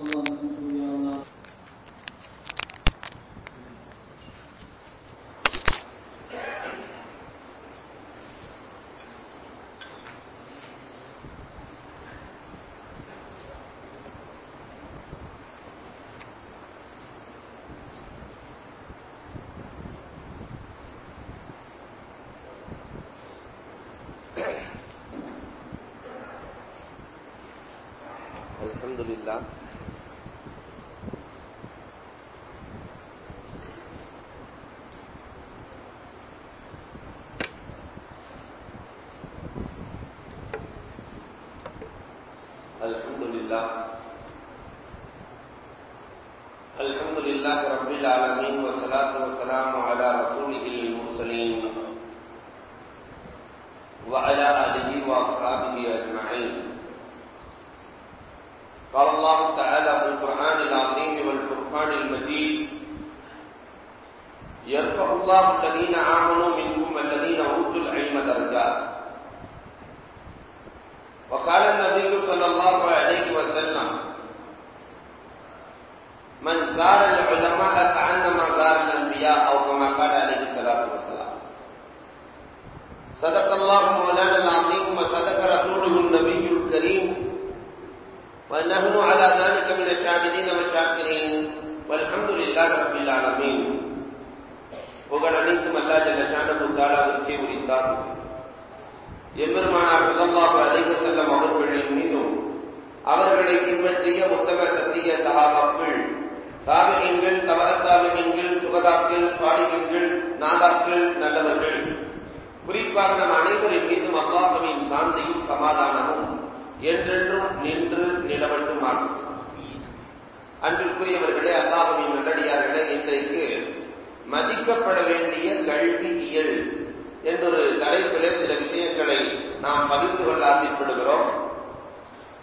اللهم صل ونحن على ذلك من الشاهدين والشاكرين والحمد لله رب العالمين புகழ் அனைத்தும் அல்லா ஜல்லஷானு தாலாவிற்கே உரித்தார் எம்பெருமானார் சல்லல்லாஹு அலைஹி வஸல்லம் அவர்களின் மீதும் அவர்களை பின்பற்றிய உத்தம சத்திய சஹாபாக்கள் தாபிகங்கள் தவறத்தாபிகங்கள் சுகதாக்கள் சுவாடிகங்கள் நாதாக்கள் நல்லவர்கள் குறிப்பாக நம் அனைவரின் மீதும் அல்லாஹுவின் சாந்தியும் சமாதானமும் என்றென்றும் நின்று நிலவட்டுமாக அன்பிற்குரியவர்களே அல்லாஹுவின் நல்லடியார்களே இன்றைக்கு மதிக்கப்பட வேண்டிய கல்வியியல் என்றொரு தலைப்பிலே சில விஷயங்களை நாம் பகிர்ந்து கொள்ள ஆசைப்படுகிறோம்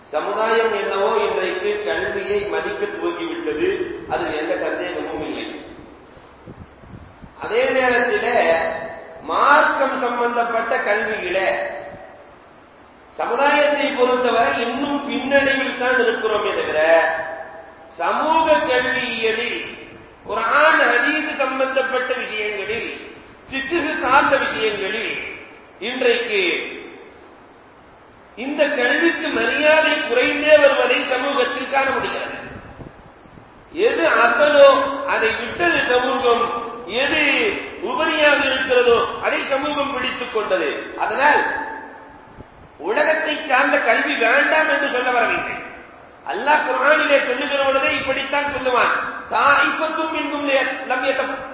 சமுதாயம் என்னவோ இன்றைக்கு கல்வியை மதிக்க துவங்கிவிட்டது. அதில் எந்த சந்தேகமும் இல்லை. அதே நேரத்தில் மார்க்கம் சம்பந்தப்பட்ட கல்வியிலே சமுதாயத்தை பொறுத்தவரை இன்னும் பின்னடைவில் தான் இருக்கிறோமே தவிர சமூக கல்வியியலில் ஒரு ஆண் அதீது சம்பந்தப்பட்ட விஷயங்களில் சித்துகு சார்ந்த விஷயங்களில் இன்றைக்கு இந்த கல்விக்கு மரியாதை குறைந்தே வருவதை சமூகத்தில் காண முடிகிறது. எது அசலோ அதை விட்டது சமூகம் எது உபரியாக இருக்கிறதோ அதை சமூகம் பிடித்துக் கொண்டது. அதனால் சார்ந்த கல்வி வேண்டாம் என்று சொல்ல வரவில்லை. அல்லாஹ் குரானிலே சொல்லுகிற பொழுதே இப்படித்தான் சொல்லுவான். தாய்ப்பத்தும் மின்கும்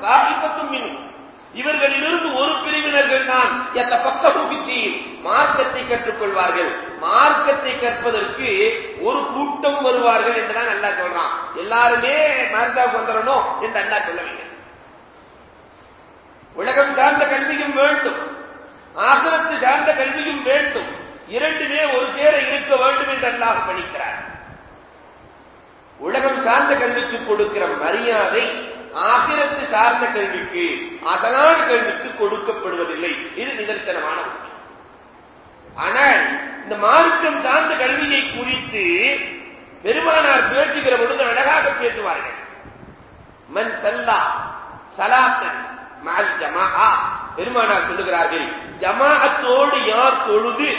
தாய்ப்பத்தும் மின் இவர்களிலிருந்து ஒரு பிரிவினர்கள் தான் எத்த பக்கமுகித்தி மார்க்கத்தை கற்றுக்கொள்வார்கள். மார்க்கத்தை கற்பதற்கு ஒரு கூட்டம் வருவார்கள் என்றுதான் அண்ணா சொல்றான். எல்லாருமே மார்க்காவுக்கு வந்துடணும் என்று அண்ணா சொல்லவில்லை. உலகம் சார்ந்த கல்வியும் வேண்டும். ஆசிரத்து சார்ந்த கல்வியும் வேண்டும். இரண்டுமே ஒரு சேர இருக்க வேண்டும் என்று அல்லாஹ் பணிக்கிறார் உலகம் சார்ந்த கல்விக்கு கொடுக்கிற மரியாதை ஆகிரத்து சார்ந்த கல்விக்கு அசலான கல்விக்கு கொடுக்கப்படுவதில்லை. இது நிதர்சனமான ஆனால் இந்த மார்க்கம் சார்ந்த கல்வியை குறித்து பெருமானார் பேசுகிற பொழுது அழகாக பேசுவார்கள். மன் சல்லா சலாத்தன் மால் ஜமா பெருமானார் சொல்லுகிறார்கள் ஜமாஅத்தோடு யார் தொழுது?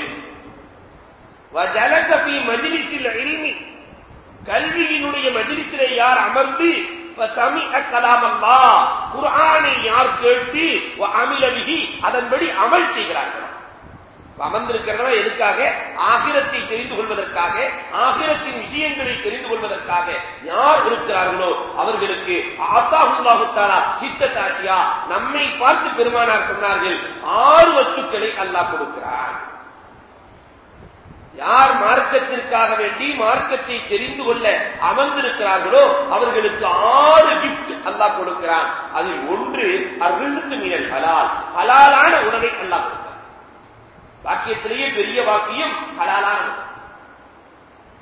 வஜலசபி மஜிலிசில் இல்மி. கல்வியினுடைய மஜிலிசிலே யார் அமர்ந்து கலாம் அல்லா குரானை யார் கேட்டு அமிலவிகி அதன்படி அமல் செய்கிறார்கள்? அமர்ந்திருக்கிறதா எதுக்காக? ஆகிரத்தை தெரிந்து கொள்வதற்காக ஆகிரத்தின் விஷயங்களை தெரிந்து கொள்வதற்காக யார் இருக்கிறார்களோ அவர்களுக்கு ஆத்தாஹுல்லாஹுத்தாலா சித்தத்தாசியா நம்மை பார்த்து பெருமானார் சொன்னார்கள் ஆறு வஸ்துக்களை அல்லாஹ் கொடுக்கிறார் யார் மார்க்கத்திற்காக வேண்டி மார்க்கத்தை தெரிந்து கொள்ள அமர்ந்திருக்கிறார்களோ அவர்களுக்கு ஆறு கிஃப்ட் அல்லாஹ் கொடுக்கிறான். அதில் ஒன்று அருளுக்கு மீனல் ஹலால். ஹலாலான உணவை அல்லாஹ் கொடுக்கிறான். வாக்கியத்திலேயே பெரிய வாக்கியம் ஹலாலான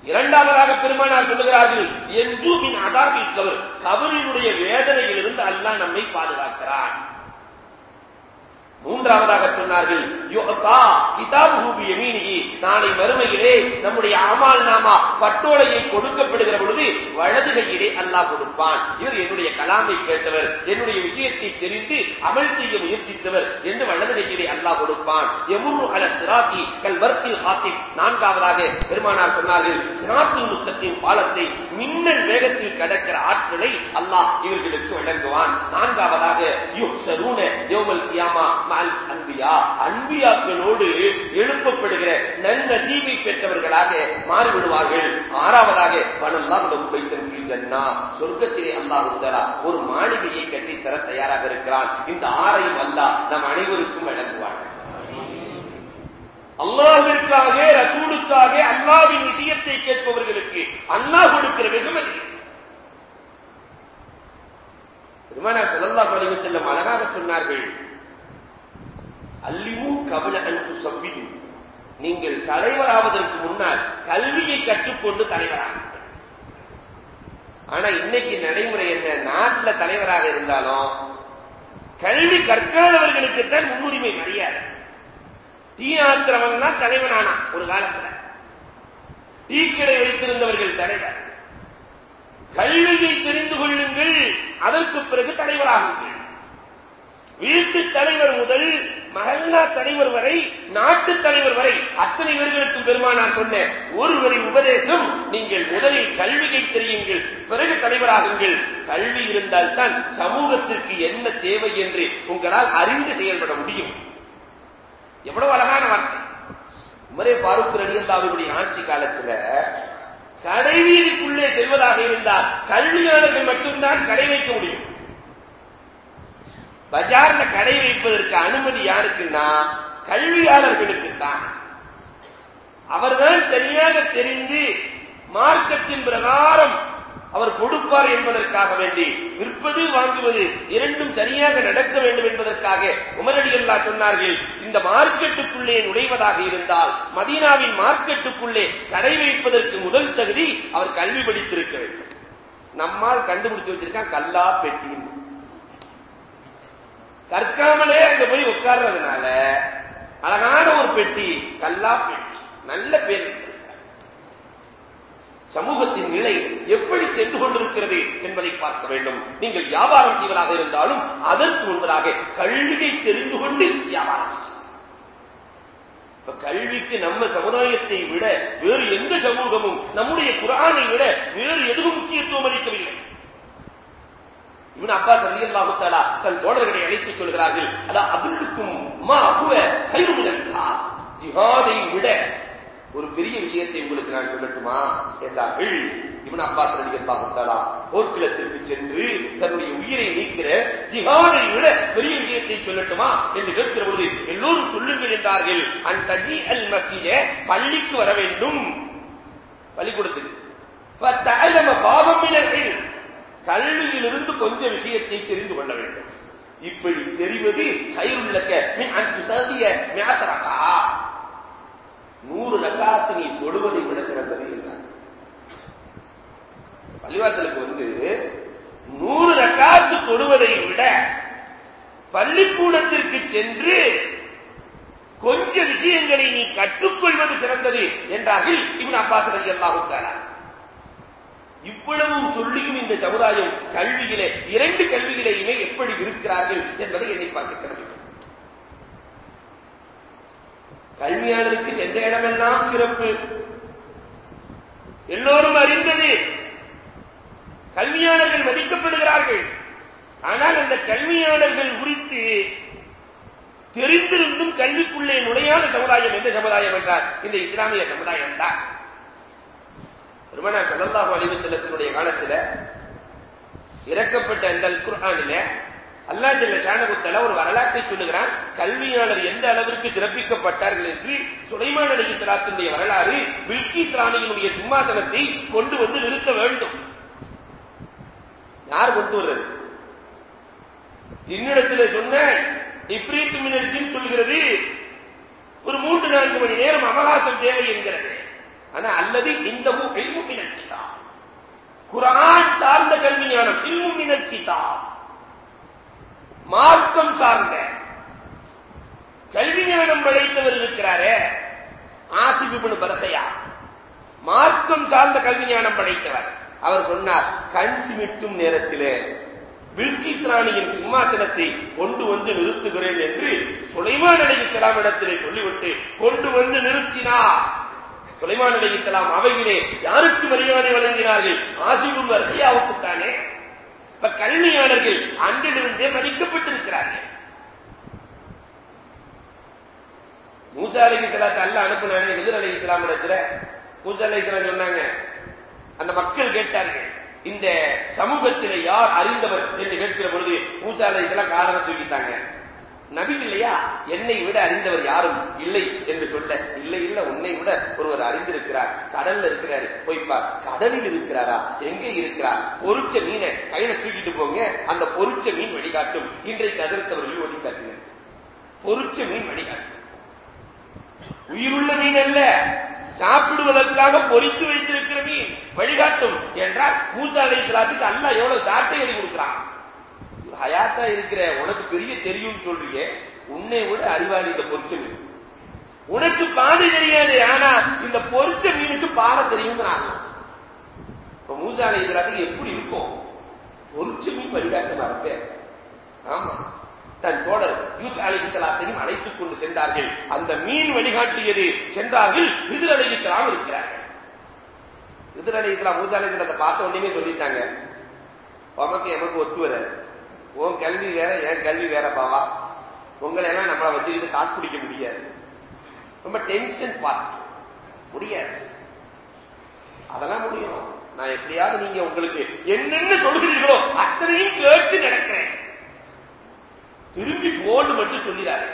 இரண்டாவதாக பெருமானார் சொல்லுகிறார்கள் என்று மின் அதாபில் கவர் கவரினுடைய வேதனையிலிருந்து அல்லாஹ் நம்மை பாதுகாக்கிறான். மூன்றாவதாக சொன்னார்கள் யுகதா கிதாபு யமீனிகி நாளை மறுமையிலே நம்முடைய அமால் நாமா பட்டோலையை கொடுக்கப்படுகிற பொழுது வலது கையிலே அல்லாஹ் கொடுப்பான். இவர் என்னுடைய கலாமை கேட்டவர் என்னுடைய விஷயத்தை தெரிந்து அமல் செய்ய முயற்சித்தவர் என்று வலது கையிலே அல்லாஹ் கொடுப்பான். எமுரு அல சிராத்தி கல்வர்த்தி ஹாத்தி நான்காவதாக பெருமானார் சொன்னார்கள் சிராத்தி முஸ்தத்தின் பாலத்தை மின்னல் வேகத்தில் கடக்கிற ஆற்றலை அல்லாஹ் இவர்களுக்கு வழங்குவான். நான்காவதாக யுஹ்சரூன யோமல் கியாமா மல் அன்பியா? அன்பியாக்களோடு எழுப்பப்படுகிற நன்னசீவை பெற்றவர்களாக மாறிவிடுவார்கள். ஆறாவதாக வனல்லாஹ் லஹு ஜன்னா. சொர்க்கத்திலே அல்லாஹ் தஆலா ஒரு மாளிகையை கட்டித்தர தயாராக இருக்கிறான். இந்த ஆறையும் அல்லாஹ் நம் அனைவருக்கும் வழங்குவான். அல்லாஹ்விற்காக ரசூலுக்காக அல்லாவின் விஷயத்தை கேட்பவர்களுக்கு அல்லாஹ் கொடுக்கிற வெகுமதி. திருமண செல்லல்லா அலைஹி செல்லும் அழகாக சொன்னார்கள் கபில அன்பு துசவ்விது நீங்கள் தலைவராவதற்கு முன்னால் கல்வியை கற்றுக்கொண்டு தலைவராக ஆனா இன்னைக்கு நடைமுறை என்ன? நாட்டுல தலைவராக இருந்தாலும் கல்வி கற்காதவர்களுக்கு தான் முன்னுரிமை மரியாதை. டீ ஆத்திரவன் தான் தலைவனானா ஒரு காலத்துல. டீ கடை வைத்திருந்தவர்கள் தலைவர். கல்வியை தெரிந்து கொள்ளுங்கள் அதற்கு பிறகு தலைவராகுங்கள். வீட்டு தலைவர் முதல் மகல்லா தலைவர் வரை நாட்டு தலைவர் வரை அத்தனை பேர்களுக்கும் பெருமானார் சொன்ன ஒருவரை உபதேசம் நீங்கள் முதலில் கல்வியை தெரியுங்கள் பிறகு தலைவராகுங்கள். கல்வி இருந்தால்தான் சமூகத்திற்கு என்ன தேவை என்று உங்களால் அறிந்து செயல்பட முடியும். எவ்வளவு அழகான வார்த்தை. உமரே பாரூக் ரலியல்லாஹுடைய ஆட்சி காலத்துல கடைவீதிக்குள்ளே செல்வதாக இருந்தால் கல்வியாளர்கள் மட்டும்தான் கடை வைக்க முடியும். பஜார்ல கடை வைப்பதற்கு அனுமதி யாருக்குன்னா கல்வியாளர்களுக்கு தான் அவர்தான் சரியாக தெரிந்து மார்க்கத்தின் பிரகாரம் அவர் கொடுப்பார் என்பதற்காக வேண்டி விற்பது வாங்குவது இரண்டும் சரியாக நடக்க வேண்டும் என்பதற்காக உமரடி அல்லா சொன்னார்கள் இந்த மார்க்கெட்டுக்குள்ளே நுழைவதாக இருந்தால் மதீனாவின் மார்க்கெட்டுக்குள்ளே கடை வைப்பதற்கு முதல் தகுதி அவர் கல்வி படித்திருக்க வேண்டும். நம்மால் கண்டுபிடிச்சு வச்சிருக்கான் கல்லா பெட்டின்னு. கற்காமலே அங்க போய் உட்கார்றதுனால அழகான ஒரு பெட்டி கல்லா பெட்டி நல்ல பேர் சமூகத்தின் நிலை எப்படி சென்று கொண்டிருக்கிறது என்பதை பார்க்க வேண்டும். நீங்கள் வியாபாரம் செய்வதாக இருந்தாலும் அதற்கு ஒன்றாக கல்வியை தெரிந்து கொண்டு வியாபாரம் செய்யும் இப்ப கல்விக்கு நம்ம சமுதாயத்தை விட வேறு எந்த சமூகமும் நம்முடைய குரானை விட வேறு எதுவும் முக்கியத்துவம் அளிக்கவில்லை. இவன் அப்பா ரலியல்லாஹு தஆலா தன் தோழர்களை அழைத்து சொல்கிறார்கள் அதான் அதுக்கும் மா அகுவ கைருமினல் ஜிஹாத்? ஜிஹாதை விட ஒரு பெரிய விஷயத்தை உங்களுக்கு நான் சொல்லட்டுமா? என்றார்கள் இவன் அப்பாஸ் ரலியல்லாஹு தஆலா. போர்க்களத்திற்கு சென்று தன்னுடைய உயிரை நீக்கிற ஜிஹாதை விட பெரிய விஷயத்தை சொல்லட்டுமா? என்று கேட்கிற பொழுது எல்லோரும் சொல்லுங்கள் என்றார்கள். அன் தஜி அல் மஸ்ஜித பள்ளிக்கு வர வேண்டும். பள்ளிக்கூடத்துக்கு. பாவம் கல்வியிலிருந்து கொஞ்சம் விஷயத்தை தெரிந்து கொள்ள வேண்டும். இப்படி தெரிவது கயிறுள்ளக்க சதிய நூறு ரக்காத்து நீ தொழுவதை விட சிறந்தது என்றார். பள்ளிவாசலுக்கு வந்து நூறு ரக்காத்து தொழுவதை விட பள்ளிக்கூடத்திற்கு சென்று கொஞ்ச விஷயங்களை நீ கற்றுக்கொள்வது சிறந்தது என்றார்கள் இவன் அப்பாஸ் அலி அல்லாஹு இவ்வளவும் சொல்லியும் இந்த சமுதாயம் கல்வியிலே இரண்டு கல்வியிலேயுமே எப்படி இருக்கிறார்கள் என்பதை என்னை பார்க்க கடமை கல்வியாளருக்கு சென்ற இடமெல்லாம் சிறப்பு. எல்லோரும் அறிந்தது கல்வியாளர்கள் மதிக்கப்படுகிறார்கள். ஆனால் அந்த கல்வியாளர்கள் குறித்து தெரிந்திருந்தும் கல்விக்குள்ளே நுழையாத சமுதாயம் எந்த சமுதாயம் என்றார் இந்த இஸ்லாமிய சமுதாயம் தான் பெருமனார் சல்லல்லாஹு அலைஹி செல்லத்தினுடைய காலத்துல இறக்கப்பட்ட அந்த குர்ஆனில அல்லாஹ் ஜல்ல ஷானகுத்தல ஒரு வரலாற்றை சொல்லுகிறான் கல்வியாளர் எந்த அளவிற்கு சிறப்பிக்கப்பட்டார்கள் என்று சுலைமான் அலி சலாத்தினுடைய வரலாறு பில்கிஸ் ராணியினுடைய சிம்மாசனத்தை கொண்டு வந்து நிறுத்த வேண்டும். யார் கொண்டு வர்றது? ஜின்னிடத்தில் சொன்ன இப்ரீத் மினர்ஜின் சொல்கிறது ஒரு மூன்று நான்கு மணி நேரம் அவகாசம் தேவை என்கிறது. ஆனா அல்லது இந்த இல்மு மினல் கிதாப் சார்ந்த கல்வி ஞானம் இல்மு மினல் கிதாப் மார்க்கம் சார்ந்த கல்வி ஞானம் படைத்தவர் இருக்கிறாரே ஆசிப் பரசையா மார்க்கம் சார்ந்த கல்வி ஞானம் படைத்தவர் அவர் சொன்னார் கண் சிமிட்டும் நேரத்திலே பில்கிஸ் ராணியின் சிம்மாசனத்தை கொண்டு வந்து நிறுத்துகிறேன் என்று சுலைமான் அலைஹிஸ்ஸலாம் இடத்திலே சொல்லிவிட்டு கொண்டு வந்து நிறுத்தினார். சுலைமான் அலைஹிஸ்ஸலாம் அவையிலே யாருக்கு மரியாதை வழங்கினார்கள்? ஆசிபும் ரசியாவுக்குத்தானே இப்ப கல்வியாளர்கள் அன்றிலிருந்தே மதிக்கப்பட்டிருக்கிறார்கள். மூசா அலி இஸ்லாத்தை அல்ல அனுப்புனானே எதிர் அலி இஸ்லாம் இடத்துல. மூசா அலி இஸ்லாம் சொன்னாங்க அந்த மக்கள் கேட்டார்கள் இந்த சமூகத்திலே யார் அறிந்தவர்? என்று கேட்கிற பொழுது மூசா அலி இஸ்லாம் காரணம் தூக்கிட்டாங்க நபி இல்லையா என்னை விட அறிந்தவர் யாரும் இல்லை என்று சொல்ல இல்லை இல்ல உன்னை விட ஒருவர் அறிந்திருக்கிறார். கடல்ல இருக்கிறாரு. போய்ப்பார் கடலில் இருக்கிறாரா? எங்கே இருக்கிறார்? பொறிச்ச மீனை கையில தூக்கிட்டு போங்க. அந்த பொறிச்ச மீன் வழிகாட்டும். இன்றைக்கு அதிர்த்தவர்கள் வழிகாட்டினர் பொறிச்ச மீன் வழிகாட்டும். உயிருள்ள மீன் அல்ல. சாப்பிடுவதற்காக பொறித்து வைத்திருக்கிற மீன் வழிகாட்டும் என்றால் மூசா அலைத்தலாத்துக்கு அல்ல எவ்வளவு சாட்டை எழுதி கொடுக்கிறான்? ஹயாத்தா இருக்கிற உனக்கு பெரிய தெரியும் சொல்றியே உன்னை விட அறிவாளி இந்த பொறிச்ச மீன். உனக்கு பாதை தெரியாது ஆனா இந்த பொறிச்ச மீனுக்கு பாட தெரியுங்கிறாங்க இப்ப மூசா அலைத்தலாத்துக்கு எப்படி இருக்கும் பொறிச்ச மீன் வழிகாட்ட மறப்பேன் ஆமா. தன் தோழர் யூஸ் அலி இஸ்லாத்தையும் அழைத்துக் கொண்டு சென்றார்கள். அந்த மீன் வழிகாட்டியது சென்றார்கள் விதிர் அலி இஸ்லாம் இருக்கிறார்கள். விதிர் அலி இஸ்லாம் மூசா அலி இஸ்லாத்தை பார்த்த உடனே சொல்லிட்டாங்க. உமக்கு எமக்கு ஒத்து வர உன் கல்வி வேற என் கல்வி வேற பாவா. உங்களை எல்லாம் நம்மளை வச்சுக்கிட்டு தாக்கு பிடிக்க முடியாது. ரொம்ப டென்ஷன் பார்ட் முடியாது. அதெல்லாம் முடியும். நான் எப்படியாவது நீங்க உங்களுக்கு என்னென்ன சொல்கிறீர்களோ அத்தனையும் கேட்டு நடக்கிறேன். திரும்பி போன்னு மட்டும் சொல்லிடாரு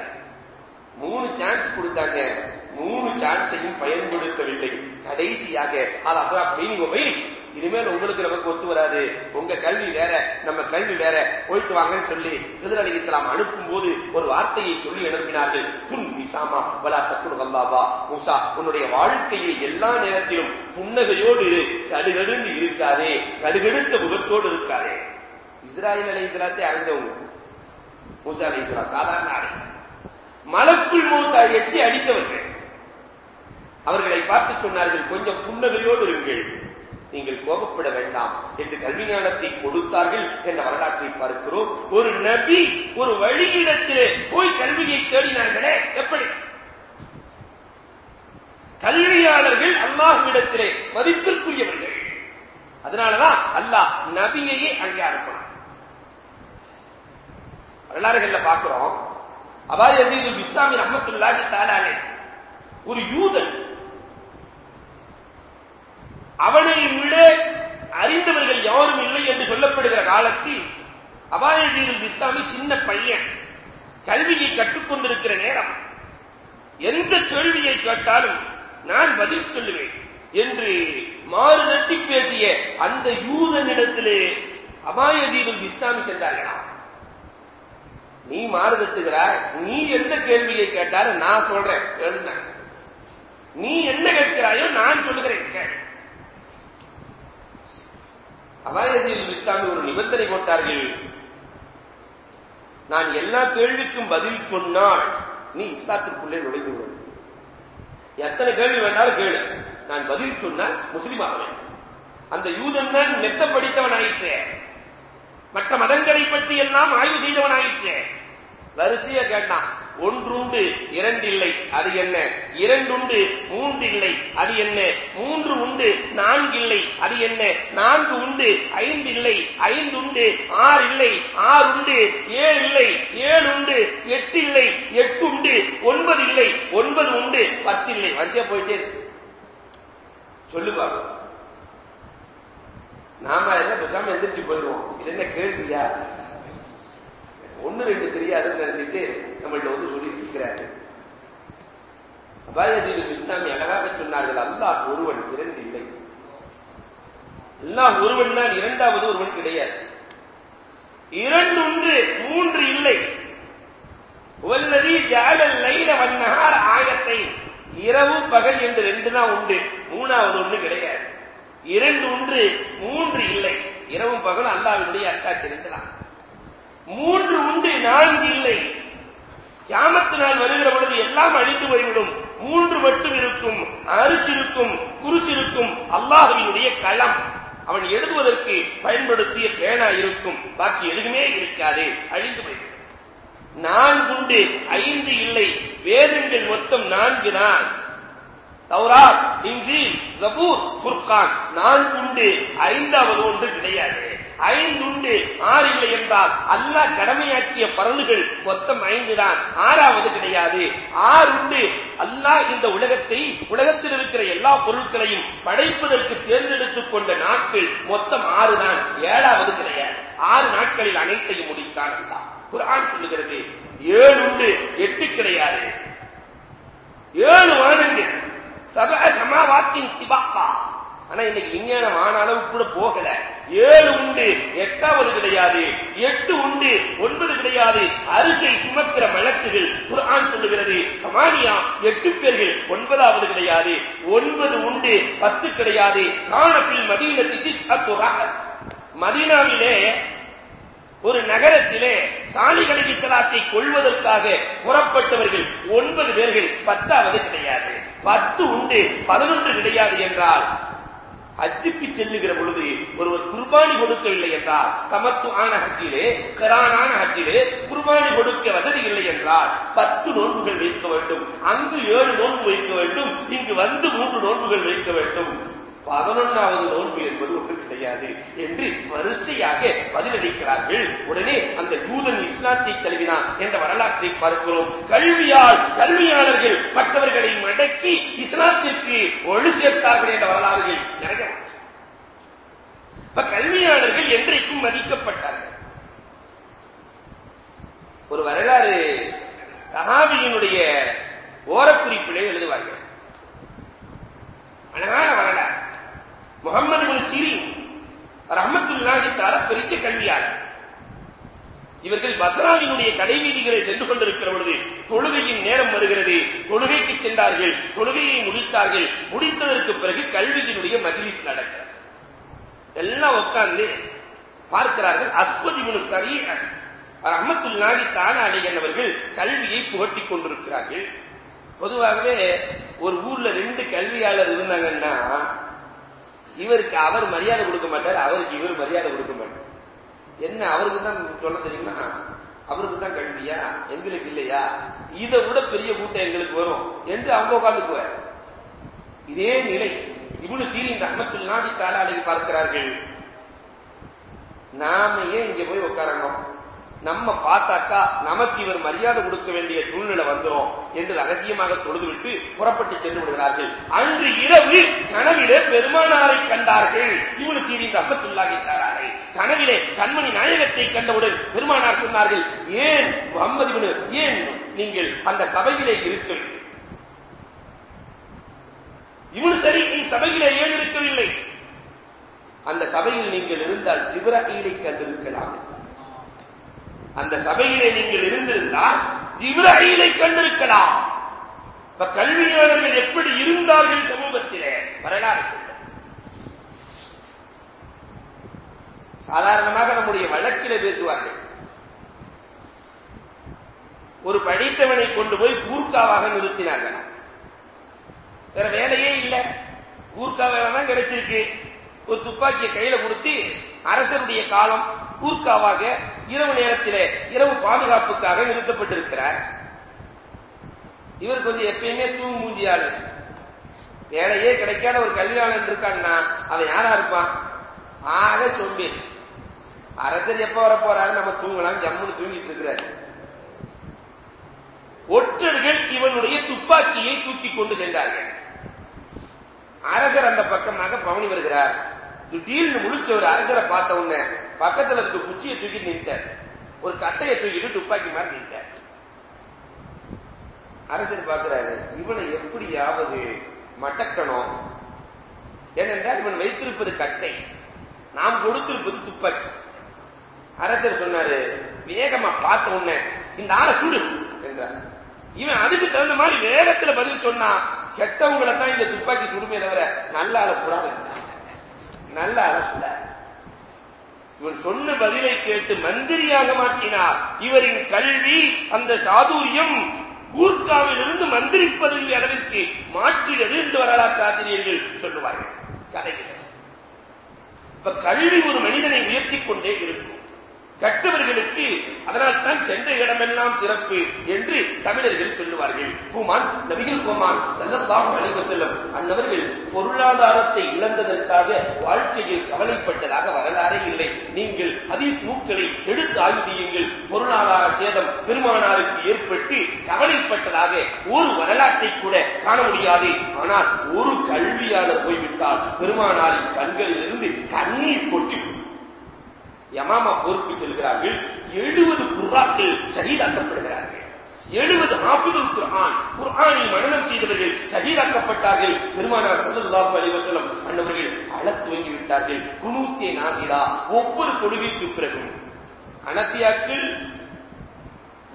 மூணு சான்ஸ் கொடுத்தாங்க. மூணு சான்ஸையும் பயன்படுத்தவில்லை. கடைசியாக இனிமேல் உங்களுக்கு நமக்கு ஒத்து வராது. உங்க கல்வி வேற நம்ம கல்வி வேற. போயிட்டு வாங்கன்னு சொல்லி எதிர் அலி இஸ்லாம் அனுப்பும் போது ஒரு வார்த்தையை சொல்லி அனுப்பினார்கள் குன் மிசாமா வலா தக்குன் வல்லாவா மூசா உன்னுடைய வாழ்க்கையை எல்லா நேரத்திலும் புன்னகையோடு இரு. கடுகடுன்னு இருக்காதே. கடுகெடுத்த முகத்தோடு இருக்காதே. இஸ்ராயல் அலி இஸ்லாத்தை அறிஞ்சவங்க மூசா அலி இஸ்லாம் சாதாரண ஆடை மலக்குள் மூத்தா எட்டி அடித்தவர்கள். அவர்களை பார்த்து சொன்னார்கள் கொஞ்சம் புன்னகையோடு இருங்கள். நீங்கள் கோபப்பட வேண்டாம். என்று கல்வி ஞானத்தை கொடுத்தார்கள் என்ற வரலாற்றை பார்க்கிறோம். ஒரு நபி ஒரு வழியிடத்திலே போய் கல்வியை தேடினார்களே எப்படி? கல்வியாளர்கள் அல்லாஹ்விடத்திலே மதிப்பிற்குரியவர்கள். அதனாலதான் அல்லாஹ் நபியையே அங்கே அனுப்பணும் வரலாறுகள்ல பார்க்கிறோம். அபாய் அசீதுல் இஸ்லாமி ரஹமத்துல்லாஹி தாலாலே ஒரு யூதன் அவனை விட அறிந்தவர்கள் யாரும் இல்லை என்று சொல்லப்படுகிற காலத்தில் அபாயஜீதுல் இஸ்லாமி சின்ன பையன். கல்வியை கற்றுக்கொண்டிருக்கிற நேரம். எந்த கேள்வியை கேட்டாலும் நான் பதில் சொல்லுவேன் என்று மாறு நட்டி பேசிய அந்த யூதனிடத்திலே அபாயஜீதுல் இஸ்லாமி சென்றார்களாம் நீ மாறுதட்டுகிறாய். நீ எந்த கேள்வியை கேட்டாலும் நான் சொல்றேன். நீ என்ன கேட்கிறாயோ நான் சொல்லுகிறேன் கேள் அபாயத்தில் இஸ்லாமி ஒரு நிபந்தனை போட்டார்கள். நான் எல்லா கேள்விக்கும் பதில் சொன்னால் நீ இஸ்லாத்திற்குள்ளே நுழைந்து விடு எத்தனை கேள்வி வேண்டாலும் கேளு. நான் பதில் சொன்னால் முஸ்லீம் ஆக அந்த யூதன் தான் மெத்த படித்தவன் ஆயிற்றே மற்ற மதங்களை பற்றி எல்லாம் ஆய்வு செய்தவனாயிற்றே. வரிசையா கேட்டான். ஒன்றுண்டு இரண்டு இல்லை அது என்ன? இரண்டுண்டு மூன்று இல்லை அது என்ன? மூன்று உண்டு நான்கு இல்லை அது என்ன? நான்கு உண்டு ஐந்து இல்லை ஐந்து உண்டு ஆறு இல்லை ஆறு உண்டு ஏழு இல்லை ஏழு உண்டு எட்டு இல்லை எட்டு உண்டு ஒன்பது இல்லை ஒன்பது உண்டு பத்து இல்லை வரிசையா போயிட்டே சொல்லுவா நாம அதெல்லாம் பேசாம எந்திரிச்சு போயிடுவோம். இது என்ன கேள்வியா? ஒண்ணு ரெண்டு தெரியாதுன்னு நினைச்சிட்டு நம்மள்ட்ட வந்து சொல்லிட்டு இருக்கிறாரு. அபாயஜீல் இஸ்லாமி அழகாக சொன்னார்கள் அல்லாஹ் ஒருவன் இரண்டு இல்லை. அல்லாஹ் ஒருவன் தான் இரண்டாவது ஒருவன் கிடையாது. இரண்டு ஒன்று மூன்று இல்லை. ஒல்லதி ஜாலல் லைல வன்னஹார் ஆயத்தை இரவு பகல் என்று ரெண்டு தான் உண்டு மூணாவது ஒன்று கிடையாது. இரண்டு ஒன்று மூன்று இல்லை. இரவும் பகலும் அல்லாவினுடைய அட்டாட்சி ரெண்டு தான் மூன்று உண்டு நான்கு இல்லை. கியாமத்து நாள் வருகிற பொழுது எல்லாம் அழிந்து போய்விடும். மூன்று மட்டும் இருக்கும். அரிசி இருக்கும் குருசு இருக்கும். அல்லாஹுவினுடைய களம். அவன் எழுதுவதற்கு பயன்படுத்திய பேனா இருக்கும். பாக்கி எதுவுமே இருக்காது. அழிந்து போய்விடும். நான்குண்டு ஐந்து இல்லை. வேதங்கள் மொத்தம் நான்கு தான். தௌராத் இன்ஜீல் ஜபூர் ஃபுர்கான். நான்குண்டு ஐந்தாவது ஒன்று கிடையாது. ஐந்துண்டு ஆறு இல்லை என்றால் அல்லாஹ் கடமையாக்கிய பரல்கள் மொத்தம் ஐந்து தான் ஆறாவது கிடையாது. ஆறு உண்டு. அல்லாஹ் இந்த உலகத்தை உலகத்தில் இருக்கிற எல்லா பொருட்களையும் படைப்பதற்கு தேர்ந்தெடுத்துக் கொண்ட நாட்கள் மொத்தம் ஆறு தான் ஏழாவது கிடையாது. ஆறு நாட்களில் அனைத்தையும் முடித்தான் அல்லா குரான் சொல்லுகிறது ஏழு உண்டு. எட்டு கிடையாது. ஏழு வானங்கள் சப சமாவாத்தின் திபாப்பா ஆனா இன்னைக்கு விஞ்ஞானம் ஆன அளவு கூட போகல. ஏழு உண்டு எட்டாவது கிடையாது எட்டு உண்டு ஒன்பது கிடையாது. அரிசை சுமக்கிற மலக்குகள் குர்ஆன் சொல்லுகிறது. சமானியா எட்டு பேர்கள் ஒன்பதாவது கிடையாது. ஒன்பது உண்டு பத்து கிடையாது. காணத்தில் மதீனத்தி மதீனாவிலே ஒரு நகரத்திலே சாலிகளிக்கு சலாத்தை கொள்வதற்காக புறப்பட்டவர்கள் ஒன்பது பேர்கள் பத்தாவது கிடையாது. பத்து உண்டு பதினொன்று கிடையாது என்றால் ஹஜ்ஜுக்கு செல்லுகிற பொழுது ஒருவர் குர்பானி கொடுக்கவில்லை என்றால் தமத்து ஆன ஹஜ்ஜிலே கரானான ஹஜ்ஜிலே குர்பானி கொடுக்க வசதி இல்லை என்றால் பத்து நோன்புகள் வைக்க வேண்டும் அங்கு ஏழு நோன்பு வைக்க வேண்டும் இங்கு வந்து மூன்று நோன்புகள் வைக்க வேண்டும். பதினொன்றாவது நோன்பு என்பது ஒன்று கிடையாது என்று வரிசையாக பதிலளிக்கிறார்கள். உடனே அந்த யூதன் இஸ்லாத்தை தழுவினான் என்ற வரலாற்றை பார்க்கிறோம். கல்வியால் கல்வியாளர்கள் மற்றவர்களை மடக்கி இஸ்லாத்திற்கு ஒழு சேர்த்தார்கள் என்ற வரலாறுகள் நிறைய இப்ப கல்வியாளர்கள் என்றைக்கும் மதிக்கப்பட்டார்கள். ஒரு வரலாறு தகாபியினுடைய ஓரக்குறிப்பிலே எழுதுவார்கள். அழகான வரலாறு. முகமது பின் சீரின் ரஹமத்துல்லாஹி தாலா பெரிய கல்வியாளர். இவர்கள் பசராவினுடைய கடை வீதிகளை சென்று கொண்டிருக்கிற பொழுது தொழுகையின் நேரம் வருகிறது. தொழுகைக்கு சென்றார்கள். தொழுகையை முடித்தார்கள். முடித்ததற்கு பிறகு கல்வியினுடைய மஜிலிஸ் நடக்கிறது. எல்லாம் உட்கார்ந்து பார்க்கிறார்கள். அஸ்பதி முனு சரி ரஹமத்துல்லாஹி தாலா அடையனவர்கள் கல்வியை புகட்டிக் கொண்டிருக்கிறார்கள். பொதுவாகவே ஒரு ஊர்ல ரெண்டு கல்வியாளர் இருந்தாங்கன்னா இவருக்கு அவர் மரியாதை கொடுக்க மாட்டார் அவருக்கு இவர் மரியாதை கொடுக்க மாட்டார். என்ன அவருக்கு தான் சொல்ல தெரியுமா? அவருக்கு தான் கல்வியா? எங்களுக்கு இல்லையா? இதை விட பெரிய கூட்டம் எங்களுக்கு வரும் என்று அவங்க உட்கார்ந்துக்குவார். இதே நிலை இவனு சீரின் ரஹமத்துல்லாஹி தாலாலைக்கு பார்க்கிறார்கள். நாம ஏன் இங்க போய் உட்காரணும்? நம்ம பார்த்தாக்கா நமக்கு இவர் மரியாதை கொடுக்க வேண்டிய சூழ்நிலை வந்துடும் என்று ரகசியமாக தொழுதுவிட்டு புறப்பட்டு சென்று விடுகிறார்கள். அன்று இரவு கனவிலே பெருமானாரை கண்டார்கள். இவனு சீரின் ரஹமத்துல்லாஹி கனவிலே கண்மணி நாயகத்தை கண்டவுடன் பெருமானார் சொன்னார்கள் ஏன் முகம்மது ஏன் நீங்கள் அந்த சபையிலே இருக்கவில்லை? இவனு சரி சபையிலே ஏன் இருக்கவில்லை? அந்த சபையில் நீங்கள் இருந்தால் ஜிப்ரஹீலை கண்டிருக்கலாம். அந்த சபையிலே நீங்கள் இருந்திருந்தால் ஜிப்ரஹீலை கண்டிருக்கலாம். இப்ப கல்வியாளர்கள் எப்படி இருந்தார்கள் சமூகத்திலே? வரலாறு சாதாரணமாக நம்முடைய வழக்கிலே பேசுவார்கள். ஒரு படித்தவனை கொண்டு போய் கூர்க்காவாக நிறுத்தினார்கள். வேற வேலையே இல்லை. கூர்க்கா தான் கிடைச்சிருக்கு. ஒரு துப்பாக்கியை கையில கொடுத்து அரசருடைய காலம் கூர்க்காவாக இரவு நேரத்திலே இரவு பாதுகாப்புக்காக நிறுத்தப்பட்டிருக்கிறார். இவர் கொஞ்சம் எப்பயுமே தூங்கு மூஞ்சியாளு வேலையே கிடைக்காத ஒரு கல்வியாளன் இருக்கான்னா அவன் யாரா இருப்பான் ஆக சொம்பில் அரசர் எப்ப வர போறாரு நம்ம தூங்கலாம் ஜம்முன்னு தூங்கிட்டு இருக்கிறாரு. ஒற்றர்கள் இவனுடைய துப்பாக்கியை தூக்கி கொண்டு சென்றார்கள். அரசர் அந்த பக்கமாக பவனி வருகிறார். திடீர்னு முழிச்ச ஒரு அரசரை பார்த்த உடனே பக்கத்துல இருக்க குச்சியை தூக்கி நின்ட்டார் ஒரு கட்டையை தூக்கிட்டு துப்பாக்கி மாதிரி நின்ட்டார் அரசர் பார்க்கிறாரு இவனை எப்படியாவது மட்டக்கணும் ஏனென்றால் இவன் வைத்திருப்பது கட்டை. நாம் கொடுத்திருப்பது துப்பாக்கி. அரசர் சொன்னாரு வேகமா பார்த்த உடனே இந்த ஆளை சுடு என்றார். இவன் அதுக்கு தகுந்த மாதிரி வேகத்துல பதில் சொன்னா கெட்டவங்களை தான் இந்த துப்பாக்கி சுடுமே தவிர நல்ல ஆளை சுடாது நல்ல ஆளை சுட இவன் சொன்ன பதிலை கேட்டு மந்திரியாக மாற்றினார். இவரின் கல்வி அந்த சாதுரியம் கூர்க்காவில் இருந்து மந்திரி பதவி அளவிற்கு மாற்றியது என்று வரலாற்று ஆசிரியர்கள் சொல்லுவார்கள். கதைகள் இப்ப கல்வி ஒரு மனிதனை உயர்த்திக் கொண்டே இருக்கும். கற்றவர்களுக்கு அதனால் தான் சென்ற இடமெல்லாம் சிறப்பு என்று தமிழர்கள் சொல்லுவார்கள். பூமான் நபிகள் குமான் செல்லல்லாம் அழிவு செல்லும் அன்னவர்கள் பொருளாதாரத்தை இழந்ததற்காக வாழ்க்கையில் கவலைப்பட்டதாக வரலாறே இல்லை. நீங்கள் அதீஸ் நூக்களை எடுத்து ஆய்வு செய்யுங்கள். பொருளாதார சேதம் பெருமானாருக்கு ஏற்பட்டு கவலைப்பட்டதாக ஒரு வரலாற்றை கூட காண முடியாது. ஆனால் ஒரு கல்வியாளர் போய்விட்டால் பெருமானாரின் கண்களிலிருந்து கண்ணீர் கொட்டி யமாமா போருக்கு செல்கிறார்கள். எழுபது குர்ராக்கள் சகிதாக்கப்படுகிறார்கள் எழுபது ஆபிதுல் குர்ஆன் குர்ஆனை மனனம் செய்தவர்கள் சகிதாக்கப்பட்டார்கள் பெருமானார் ஸல்லல்லாஹு அலைஹி வஸல்லம் அன்னவர்கள் அழத் துவங்கி விட்டார்கள். குனூத்திய நாசிலா ஒவ்வொரு தொழுகைக்கு பிறகும். அனத்தியாக்கள்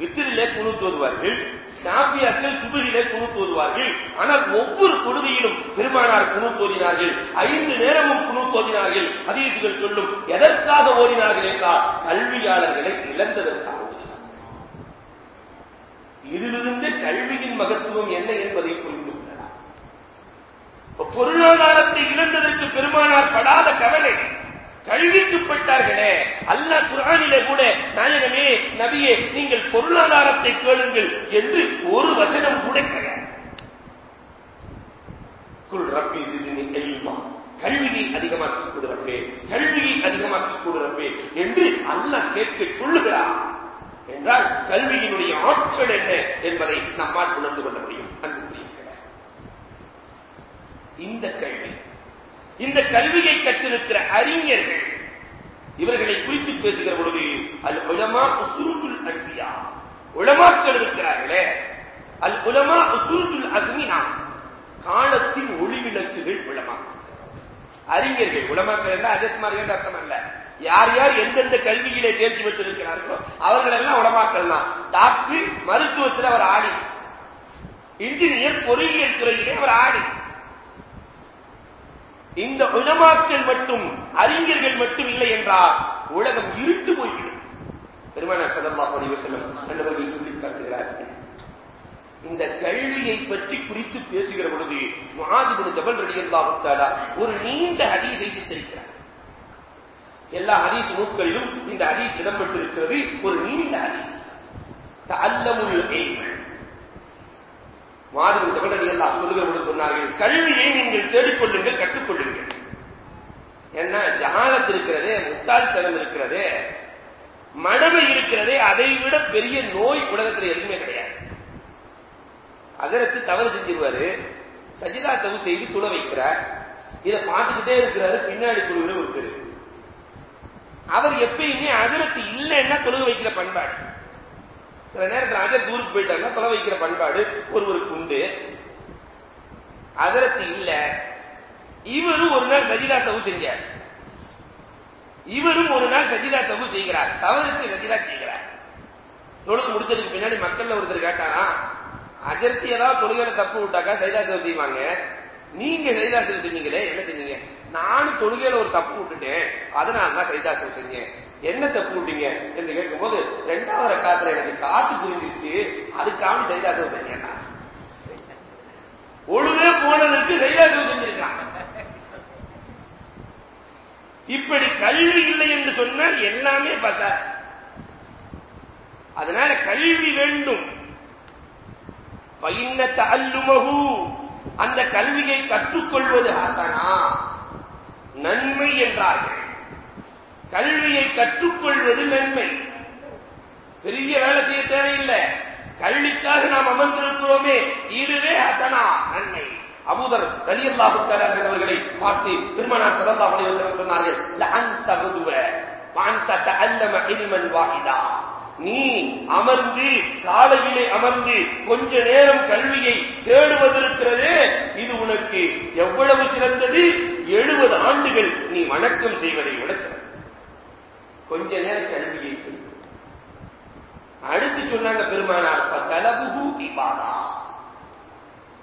வித்திரிலே குனூத் ஓதுவார்கள். சாப்பியாக்கள் சுபரிலே குனூத் ஆனால் ஒவ்வொரு தொழுகையிலும் பெருமானார் குனூத் தோதினார்கள். ஐந்து நேரமும் குனூத் தோதினார்கள். ஹதீசுகள் சொல்லும் எதற்காக ஓதினார்கள் என்றால் கல்வியாளர்களை இழந்ததற்காக இதிலிருந்து கல்வியின் மகத்துவம் என்ன என்பதை புரிந்து கொள்ளலாம். பொருளாதாரத்தை இழந்ததற்கு பெருமானார் படாத கவலை. கல்விக்குப்பட்டார்களே அல்லாஹ் குரானிலே கூட நாயகமே நபியே நீங்கள் பொருளாதாரத்தை கேளுங்கள் என்று ஒரு வசனம் கூட கிடையாது. குல் கல்வியை அதிகமாக்கி கொடுறப்பே கல்வியை அதிகமாக்கி கொடுறப்பே என்று அல்லாஹ் கேட்க சொல்லுகிறார் என்றால் கல்வியினுடைய ஆற்றல் என்ன என்பதை நம்மால் உணர்ந்து கொள்ள முடியும். அன்புக்குரியவர்களே இந்த கல்வி இந்த கல்வியை கற்றிருக்கிற அறிஞர்கள் இவர்களை குறித்து பேசுகிற பொழுது அல் உலமா உசுருத்துல் அன்பியா. உலமாக்கள் இருக்கிறார்களே அல் உலமா உசுருத்துல் அஸ்மினா. காலத்தின் ஒளிவிளக்குகள் உலமா. அறிஞர்கள் உலமாக்கள் என்ற அஜத்குமார் என்ற அர்த்தம் அல்ல. யார் யார் எந்தெந்த கல்வியிலே தேர்ச்சி பெற்றிருக்கிறார்களோ அவர்கள் எல்லாம் உலமாக்கள் தான். டாக்டர் மருத்துவத்தில் அவர் ஆடி இன்ஜினியர் பொறியியல் துறையிலே அவர் ஆடி இந்த உலமாக்கள் மட்டும் அறிஞர்கள் மட்டும் இல்லை என்றால் உலகம் இருட்டு போய்விடும். பெருமானார் ஸல்லல்லாஹு அலைஹி வஸல்லம் சொல்லி காட்டுகிறார்கள் இந்த கல்வியை பற்றி குறித்து பேசுகிற பொழுது முஆத் ஜபல் ரலியல்லாஹு தஆலா ஒரு நீண்ட ஹதீஸை சித்தரிக்கிறார். எல்லா ஹதீஸ் நூல்களிலும் இந்த ஹதீஸ் இடம்பெற்றிருக்கிறது ஒரு நீண்ட ஹதீஸ். தஅல்லமுல் இல்ம். மாதிரி ஜபல் எல்லாம் சொல்லுகிற பொழுது சொன்னார்கள் கல்வியை நீங்கள் தேடிக்கொள்ளுங்கள் கற்றுக்கொள்ளுங்கள். என்ன ஜகாலத் இருக்கிறதே முட்டாள்தனம் இருக்கிறதே மடமை இருக்கிறதே அதை விட பெரிய நோய் உலகத்தில் எதுவுமே கிடையாது. அதற்கு தவறு செஞ்சிருவாரு. சஜிதா சவு செய்து துள வைக்கிறார். இதை பார்த்துக்கிட்டே இருக்கிறாரு பின்னாடி தொழுகிற ஒருத்தர். அவர் எப்பயுமே அதிரத்து இல்லைன்னா தொழுக வைக்கிற பண்பாடு. சில நேரத்தில் அஜர் ஊருக்கு போயிட்டாங்கன்னா தொலை வைக்கிற பண்பாடு ஒருவருக்கு உண்டு அதரத்து இல்ல. இவரும் ஒரு நாள் சஜிதா சவு செஞ்சார். இவரும் ஒரு நாள் சஜிதா சவு செய்கிறார். தவறுக்கு சஜிதா செய்கிறார். தொழுது முடிச்சதுக்கு பின்னாடி மக்கள்ல ஒருத்தர் கேட்டாராம் அஜர்த்தி ஏதாவது தொழுகையில தப்பு விட்டாக்கா சஜிதா சவு செய்வாங்க? நீங்க சஜிதா சவு செஞ்சீங்களே என்ன செஞ்சீங்க? நானும் தொழுகையில ஒரு தப்பு விட்டுட்டேன். அதனால தான் சஜிதா சவு செஞ்சேன். என்ன தப்பு விட்டீங்க? என்று கேட்கும்போது ரெண்டாவது ரக்காத்துல எனக்கு காத்து புரிஞ்சிருச்சு அதுக்காக சைதாசம் செஞ்சேன் ஒழுவே போனதற்கு சைதாசம் செஞ்சிருக்காங்க இப்படி கல்வி இல்லை என்று சொன்னால் எல்லாமே பச. அதனால கல்வி வேண்டும். பைன்ன அல்லுமகு அந்த கல்வியை கற்றுக்கொள்வது ஹசனா. நன்மை என்றார்கள். கல்வியை கற்றுக்கொள்வது நன்மை. பெரிய வேலை செய்ய தேவையில்லை கல்விக்காக நாம் அமர்ந்திருக்கிறோமே இதுவே ஹசனா நன்மை. அபூதர் ரலியல்லாஹு தஆலா அவர்களை பார்த்து பெருமனார் ஸல்லல்லாஹு அலைஹி சொன்னார்கள் லஅன் தகுதுவ வான் தஅல்லம இல்மன் வாஹிதா. நீ அமர்ந்து காலையிலே அமர்ந்து கொஞ்ச நேரம் கல்வியை தேடுவதற்கிறதே இது உனக்கு எவ்வளவு சிறந்தது? எழுபது ஆண்டுகள் நீ வணக்கம் செய்வதை விட சிறந்தது. கொஞ்ச நேரம் கல்வியை அடுத்து சொன்னாங்க பெருமானார் தலபுகு இபாதா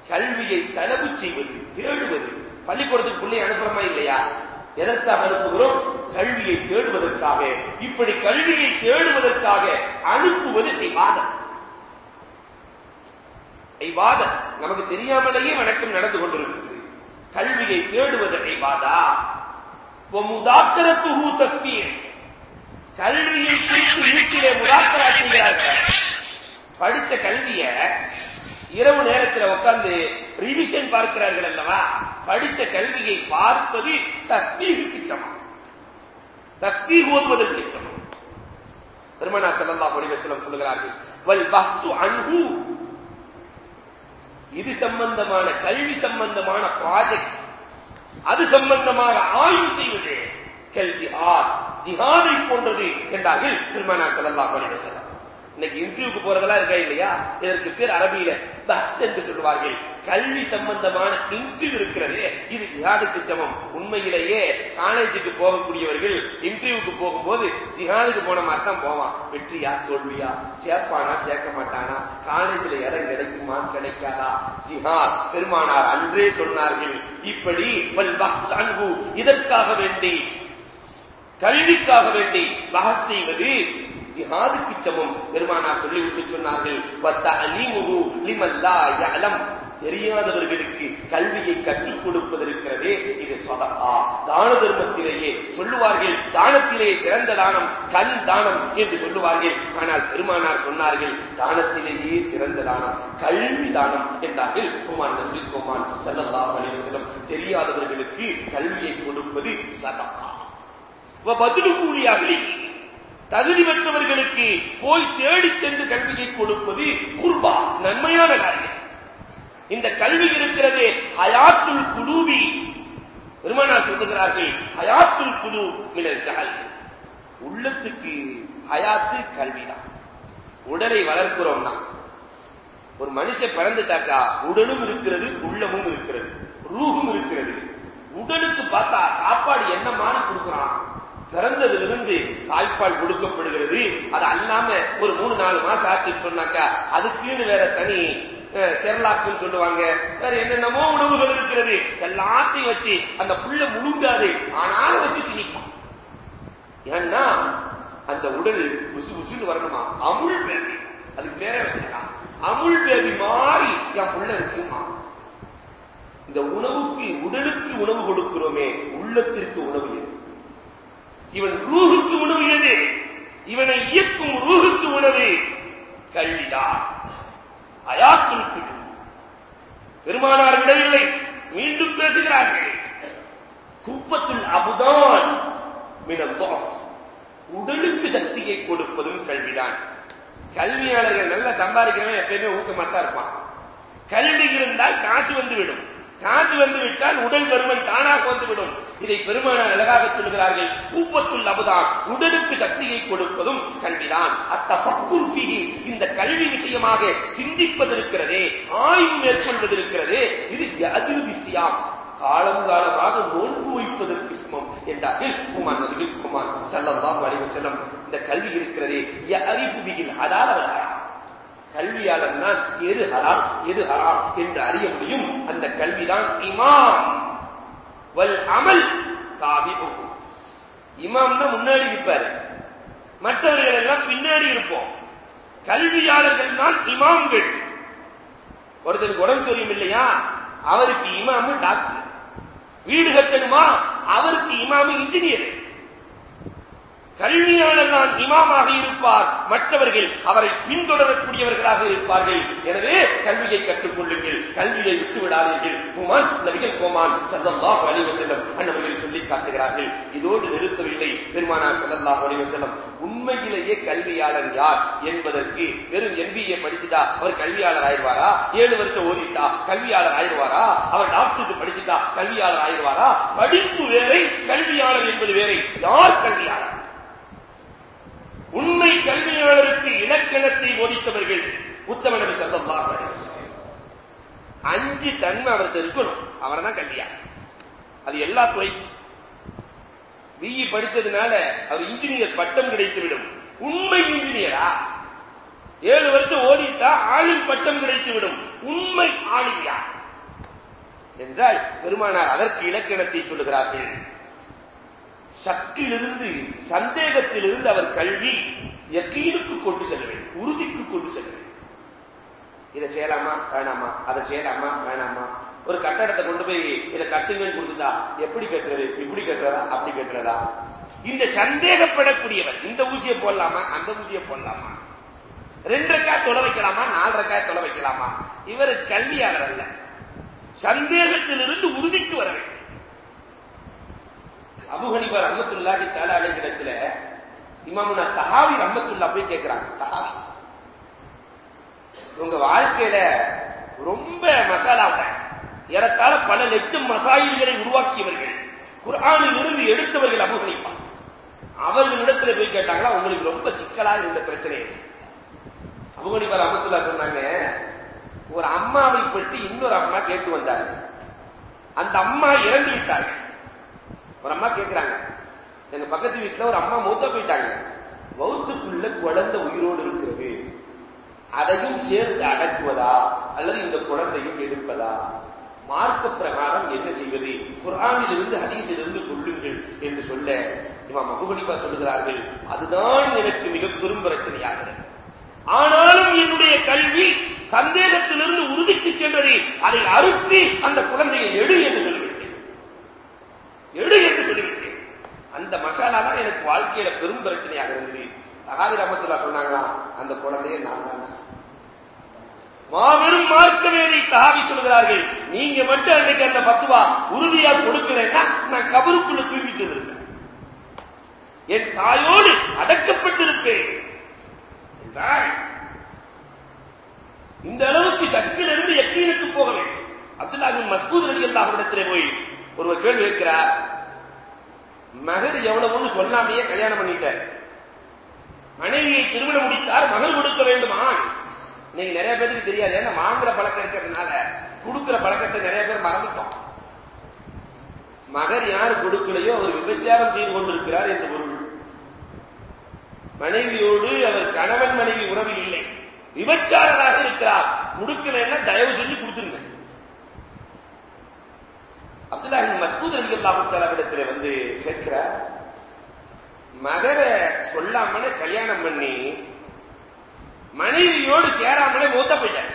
கல்வியை தலவு செய்வது தேடுவது. பள்ளிக்கூடத்துக்கு பிள்ளை அனுப்புறமா இல்லையா? எதற்காக அனுப்புகிறோம்? கல்வியை தேடுவதற்காக. இப்படி கல்வியை தேடுவதற்காக அனுப்புவது ஐவாதம் ஐபாதத் நமக்கு தெரியாமலேயே வணக்கம் நடந்து கொண்டிருக்கிறது. கல்வியை தேடுவது ஐபாதா முதாக்கரத்துஹு தஸ்பீர் கல்வியை குறித்து வீட்டிலே முதாக்கரா செய்கிறார்கள் படிச்ச கல்விய இரவு நேரத்தில் உட்கார்ந்து ரிவிஷன் பார்க்கிறார்கள் அல்லவா? படிச்ச கல்வியை பார்ப்பது தஸ்மீகுக்கு சமம். தஸ்பீக் ஓதுவதற்கு சமம். பெருமனா செல்லல்லா அலைஹி சொல்லுகிறார்கள் வல் பஹ்சு அன்ஹு. இது சம்பந்தமான கல்வி சம்பந்தமான ப்ராஜெக்ட் அது சம்பந்தமாக ஆய்வு செய்வது. கல்வி ஆர். ஜிஹாதை போன்றது என்றார்கள் பெருமானா செல்லா அலைஹி இன்னைக்கு இன்டர்வியூக்கு போறதெல்லாம் இருக்கா இல்லையா? இதற்கு பேர் அரபியில பஸ் என்று சொல்லுவார்கள். கல்வி சம்பந்தமான இன்டர்வியூ இருக்கிறது இது ஜிஹாதுக்கு சமம். உண்மையிலேயே காலேஜுக்கு போகக்கூடியவர்கள் இன்டர்வியூக்கு போகும்போது ஜிஹாதுக்கு போன மாதிரி தான் போவான் வெற்றியா தோல்வியா சேர்ப்பானா சேர்க்க மாட்டானா? காலேஜில் இடம் கிடைக்குமா கிடைக்காதா? ஜிஹாத் பெருமானார் அன்றே சொன்னார்கள். இப்படி இதற்காக வேண்டி கல்விக்காக வேண்டி பகஸ் செய்வது ஜிஹாதுக்கு சமம் பெருமானார் சொல்லிவிட்டு சொன்னார்கள். தெரியாதவர்களுக்கு கல்வியை கற்றுக் கொடுப்பதற்கிறதே இது சதகா தான தர்மத்திலேயே சொல்லுவார்கள் தானத்திலேயே சிறந்த தானம் கண் தானம் என்று சொல்லுவார்கள். ஆனால் பெருமானார் சொன்னார்கள் தானத்திலேயே சிறந்த தானம் கல்வி தானம் என்றார்கள். குமான் நந்தி குமான் ஸல்லல்லாஹு அலைஹி வஸல்லம். தெரியாதவர்களுக்கு கல்வியை கொடுப்பது சதகா பதிலு கூலியாகலி தகுதி பெற்றவர்களுக்கு போய் தேடிச் சென்று கல்வியை கொடுப்பது குர்பா நன்மையான காரியம். இந்த கல்வி இருக்கிறது ஹயாத்துல் குலூபி. பெருமானார் சொல்லுகிறார்கள் ஹயாத்துல் குலு மினல் உள்ளத்துக்கு ஹயாத்து கல்விதான். உடலை வளர்க்கிறோம்னா ஒரு மனுஷன் பிறந்துட்டாக்கா உடலும் இருக்கிறது உள்ளமும் இருக்கிறது ரூகும் இருக்கிறது. உடலுக்கு பார்த்தா சாப்பாடு என்ன மாதிரி பிறந்ததிலிருந்து தாய்ப்பால் கொடுக்கப்படுகிறது. அது அல்லாம ஒரு மூணு நாலு மாசம் ஆச்சுன்னு சொன்னாக்கா அதுக்குன்னு வேற தனி செர்லாக்குன்னு சொல்லுவாங்க. வேற என்னென்னமோ உணவுகள் இருக்கிறது. எல்லாத்தையும் வச்சு அந்த புள்ள முழுங்காது. ஆனாலும் வச்சு திணிப்பான். ஏன்னா அந்த உடல் புசு புசுன்னு வரணுமா? அமுல் பேபி. அதுக்கு பேரே வச்சிருக்கான் அமுல் பேபி மாறி என் புள்ள இருக்குமா? இந்த உணவுக்கு உடலுக்கு உணவு கொடுக்கிறோமே உள்ளத்திற்கு உணவு இல்லை இவன் ரூகுக்கு உணவு எது இவனை இயக்கும் ரூகுக்கு உணவு கல்விதான். அயாத்துக்கு பெருமானார் விடவில்லை. மீண்டும் பேசுகிறார்கள். குப்பத்துள் அபுதான் உடலுக்கு சக்தியை கொடுப்பதும் கல்விதான். கல்வியாளர்கள் நல்லா சம்பாதிக்கிறவன் எப்பயுமே ஊக்கமாத்தான் இருப்பான். கல்வி இருந்தால் காசு வந்துவிடும் காசு வந்து விட்டால் உடல் பருமன் தானாக வந்துவிடும். இதை பெருமானார் அழகாக சொல்லுகிறார்கள். கூப்பத்துள் அபுதான் உடலுக்கு சக்தியை கொடுப்பதும் கல்விதான். அத்தபக்குர் ஃபிஹி இந்த கல்வி விஷயமாக சிந்திப்பதிருக்கிறதே ஆய்வு மேற்கொள்வதிருக்கிறதே இது அதில் விஷயம் காலம் காலமாக நோன்பு வைப்பதற்கு சமம் என்றார்கள் குமார் நபிகள் குமார். சல்லல்லாஹு வலிவு செல்லம் இந்த கல்வி இருக்கிறதே அறிவு பிஹில் அதாவது கல்வியாளர் தான் எது ஹராம் எது ஹராம் என்று அறிய முடியும். அந்த கல்விதான் இமாம். வல் அமல் தாவி இமாம் தான் முன்னாடி இருப்பார். மற்றவர்கள் எல்லாம் பின்னாடி இருப்போம். கல்வியாளர்கள் தான் இமாம்கள். ஒருத்தருக்கு உடம்பு சொல்லியும் இல்லையா? அவருக்கு இமாமு டாக்டர். வீடு கட்டணுமா? அவருக்கு இமாமு இன்ஜினியர். கல்வியாளர் தான் இமாமாக இருப்பார். மற்றவர்கள் அவரை பின்தொடரக்கூடியவர்களாக இருப்பார்கள். எனவே கல்வியை கற்றுக்கொள்ளுங்கள். கல்வியை விட்டு விடாதீர்கள் குமான் நபிகள் கோமான் சல்லல்லாஹு அலைஹி வஸல்லம் அன்னவர்கள் சொல்லி காட்டுகிறார்கள். இதோடு நிறுத்தவில்லை. பெருமானார் சல்லல்லாஹு அலைஹி வஸல்லம் உண்மையிலேயே கல்வியாளர் யார் என்பதற்கு வெறும் எம்பிஏ படிச்சுட்டா அவர் கல்வியாளர் ஆயிடுவாரா? ஏழு வருஷம் ஓடிட்டா கல்வியாளர் ஆயிடுவாரா? அவர் டாக்டருக்கு படிச்சுட்டா கல்வியாளர் ஆயிடுவாரா? படிப்பு வேறை கல்வியாளர் என்பது வேறை. யார் கல்வியாளர் உண்மை கல்வியாளருக்கு இலக்கணத்தை போதித்தவர்கள் உத்தம நபி ஸல்லல்லாஹு அஞ்சு தன்மை அவர்கிட்ட இருக்கணும். அவரை தான் கல்யாணம் அது எல்லா துறை பிஇ படிச்சதுனால அவர் இன்ஜினியர் பட்டம் கிடைத்துவிடும். உண்மை இன்ஜினியரா ஏழு வருஷம் ஓடிட்டா ஆளும் பட்டம் கிடைத்துவிடும். உண்மை ஆளுமையா என்றால் பெருமானார் அதற்கு இலக்கணத்தை சொல்லுகிறார்கள். சக்கிலிருந்து சந்தேகத்திலிருந்து அவர் கல்வி யக்கீனுக்கு கொண்டு செல்ல வேண்டும் உறுதிக்கு கொண்டு செல்ல வேண்டும். இதை செய்யலாமா? வேணாமா? அதை செய்யலாமா? வேணாமா? ஒரு கட்டடத்தை கொண்டு போய் இதை கட்டுங்கன்னு கொடுத்துட்டா எப்படி கட்டுறது? இப்படி கட்டுறதா? அப்படி கட்டுறதா? இந்த சந்தேகப்படக்கூடியவர் இந்த ஊசியை போடலாமா? அந்த ஊசியை போடலாமா? ரெண்டு ரக்காய் தொலை வைக்கலாமா? நாலு ரக்காய் தொலை வைக்கலாமா? இவர் கல்வியாளர் அல்ல. சந்தேகத்திலிருந்து உறுதிக்கு வர வேண்டும். அபுஹனிபர் ரஹமத்துல்லாஹி தாலா இடத்துல இமாமுனா தஹாவி ரஹமத்துல்லா போய் கேட்கிறாங்க தஹாவி. உங்க வாழ்க்கையில ரொம்ப மசாலாவை ஏறத்தாழ பல லட்சம் மசாயில்களை உருவாக்கியவர்கள். குரானில் இருந்து எடுத்தவர்கள் அபு அவர்களிடத்துல போய் கேட்டாங்களா உங்களுக்கு ரொம்ப சிக்கலா இருந்த பிரச்சனை அபு அமத்துல்லா சொன்னாங்க ஒரு அம்மாவை பற்றி இன்னொரு அம்மா கேட்டு வந்தாங்க அந்த அம்மா இறந்து விட்டாங்க ஒரு அம்மா கேட்கிறாங்க எங்க பக்கத்து வீட்டுல ஒரு அம்மா மூத்த போயிட்டாங்க. வவுத்துக்குள்ள குழந்தை உயிரோடு இருக்கிறது. அதையும் சேர்த்து அடக்குவதா? அல்லது இந்த குழந்தையும் எடுப்பதா? மார்க்க பிரகாரம் என்ன செய்வது? குரானிலிருந்து இருந்து சொல்லுங்கள் என்று சொல்ல இமாம் அபுகணிப்பா சொல்லுகிறார்கள். அதுதான் எனக்கு மிக பெரும் பிரச்சனையாகிறது ஆனாலும் என்னுடைய கல்வி சந்தேகத்திலிருந்து உறுதிக்கு சென்றது. அதை அறுத்தி அந்த குழந்தையை எடு என்று சொல்லிவிட்டேன். எடு அந்த தான் எனக்கு வாழ்க்கையில பெரும் பிரச்சனையாக இருந்தது. தகாதி ரமத்துல சொன்னாங்களா அந்த குழந்தையை நான் தான் மாபெரும் மார்க்கவேதி தகாவி சொல்கிறார்கள். நீங்க மட்டும் அன்னைக்கு அந்த பத்துவா உறுதியா கொடுக்கலன்னா நான் கபருக்குள்ள தூங்கிட்டு இருக்கேன் என் தாயோடு அடக்கப்பட்டிருப்பேன். இந்த அளவுக்கு சக்கிலிருந்து எக்கீனுக்கு போக வேண்டும் அப்துல்லாஹின் மஸ்கூத் நடிகர் அல்லாஹ்விடத்திலே போய் ஒருவர் கேள்வி கேட்கிறார் மகர் எவ்வளவுன்னு சொல்லாமையே கல்யாணம் பண்ணிட்டார் மனைவியை திருமணம் முடித்தார் மகள் கொடுக்க வேண்டுமா இன்னைக்கு நிறைய பேருக்கு தெரியாது. ஏன்னா வாங்குற பழக்கம் இருக்கிறதுனால கொடுக்கிற பழக்கத்தை நிறைய பேர் மறந்துட்டோம். மகர் யார் கொடுக்கலையோ அவர் விபச்சாரம் செய்து கொண்டிருக்கிறார் என்று பொருள். மனைவியோடு அவர் கணவன் மனைவி உறவில் இல்லை. விபச்சாரராக இருக்கிறார். கொடுக்கலன்னா தயவு செஞ்சு கொடுத்துருங்க. அப்துல்லாஹின் மஸ்கூத் அலி அல்லாஹுத்தாலாவிடத்துல வந்து கேட்கிறார் மகர சொல்லாமலே கல்யாணம் பண்ணி மனைவியோடு சேராமலே மூத்த போயிட்டார்.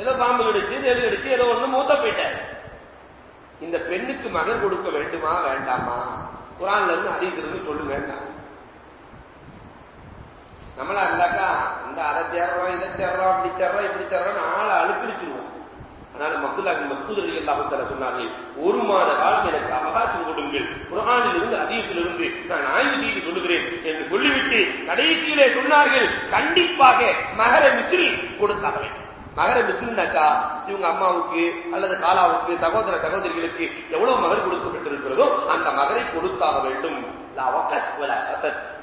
ஏதோ பாம்பு கடிச்சு எது கடிச்சு ஏதோ ஒண்ணு மூத்த போயிட்டார். இந்த பெண்ணுக்கு மகர் கொடுக்க வேண்டுமா வேண்டாமா? குரான்ல இருந்து அதிக இருந்து சொல்லுங்க நம்மளா இருந்தாக்கா இந்த அதை தேர்றோம் இதை தேர்றோம் அப்படி தேர்றோம் இப்படி தேர்றோம் ஆளை அழுப்பிடிச்சிருவோம். நான் மக்துல்லாஹி மஸ்கூத் அலி அல்லாஹு சொன்னார்கள் ஒரு மாத காலம் எனக்கு அவகாசம் கொடுங்கள். குரானில் இருந்து அதீசில் இருந்து நான் ஆய்வு செய்து சொல்லுகிறேன் என்று சொல்லிவிட்டு கடைசியிலே சொன்னார்கள் கண்டிப்பாக மகர மிசில் கொடுத்தாக வேண்டும். மகர மிசில்னாக்கா இவங்க அம்மாவுக்கு அல்லது காலாவுக்கு சகோதர சகோதரிகளுக்கு எவ்வளவு மகர் கொடுக்கப்பட்டிருக்கிறதோ அந்த மகரை கொடுத்தாக வேண்டும்.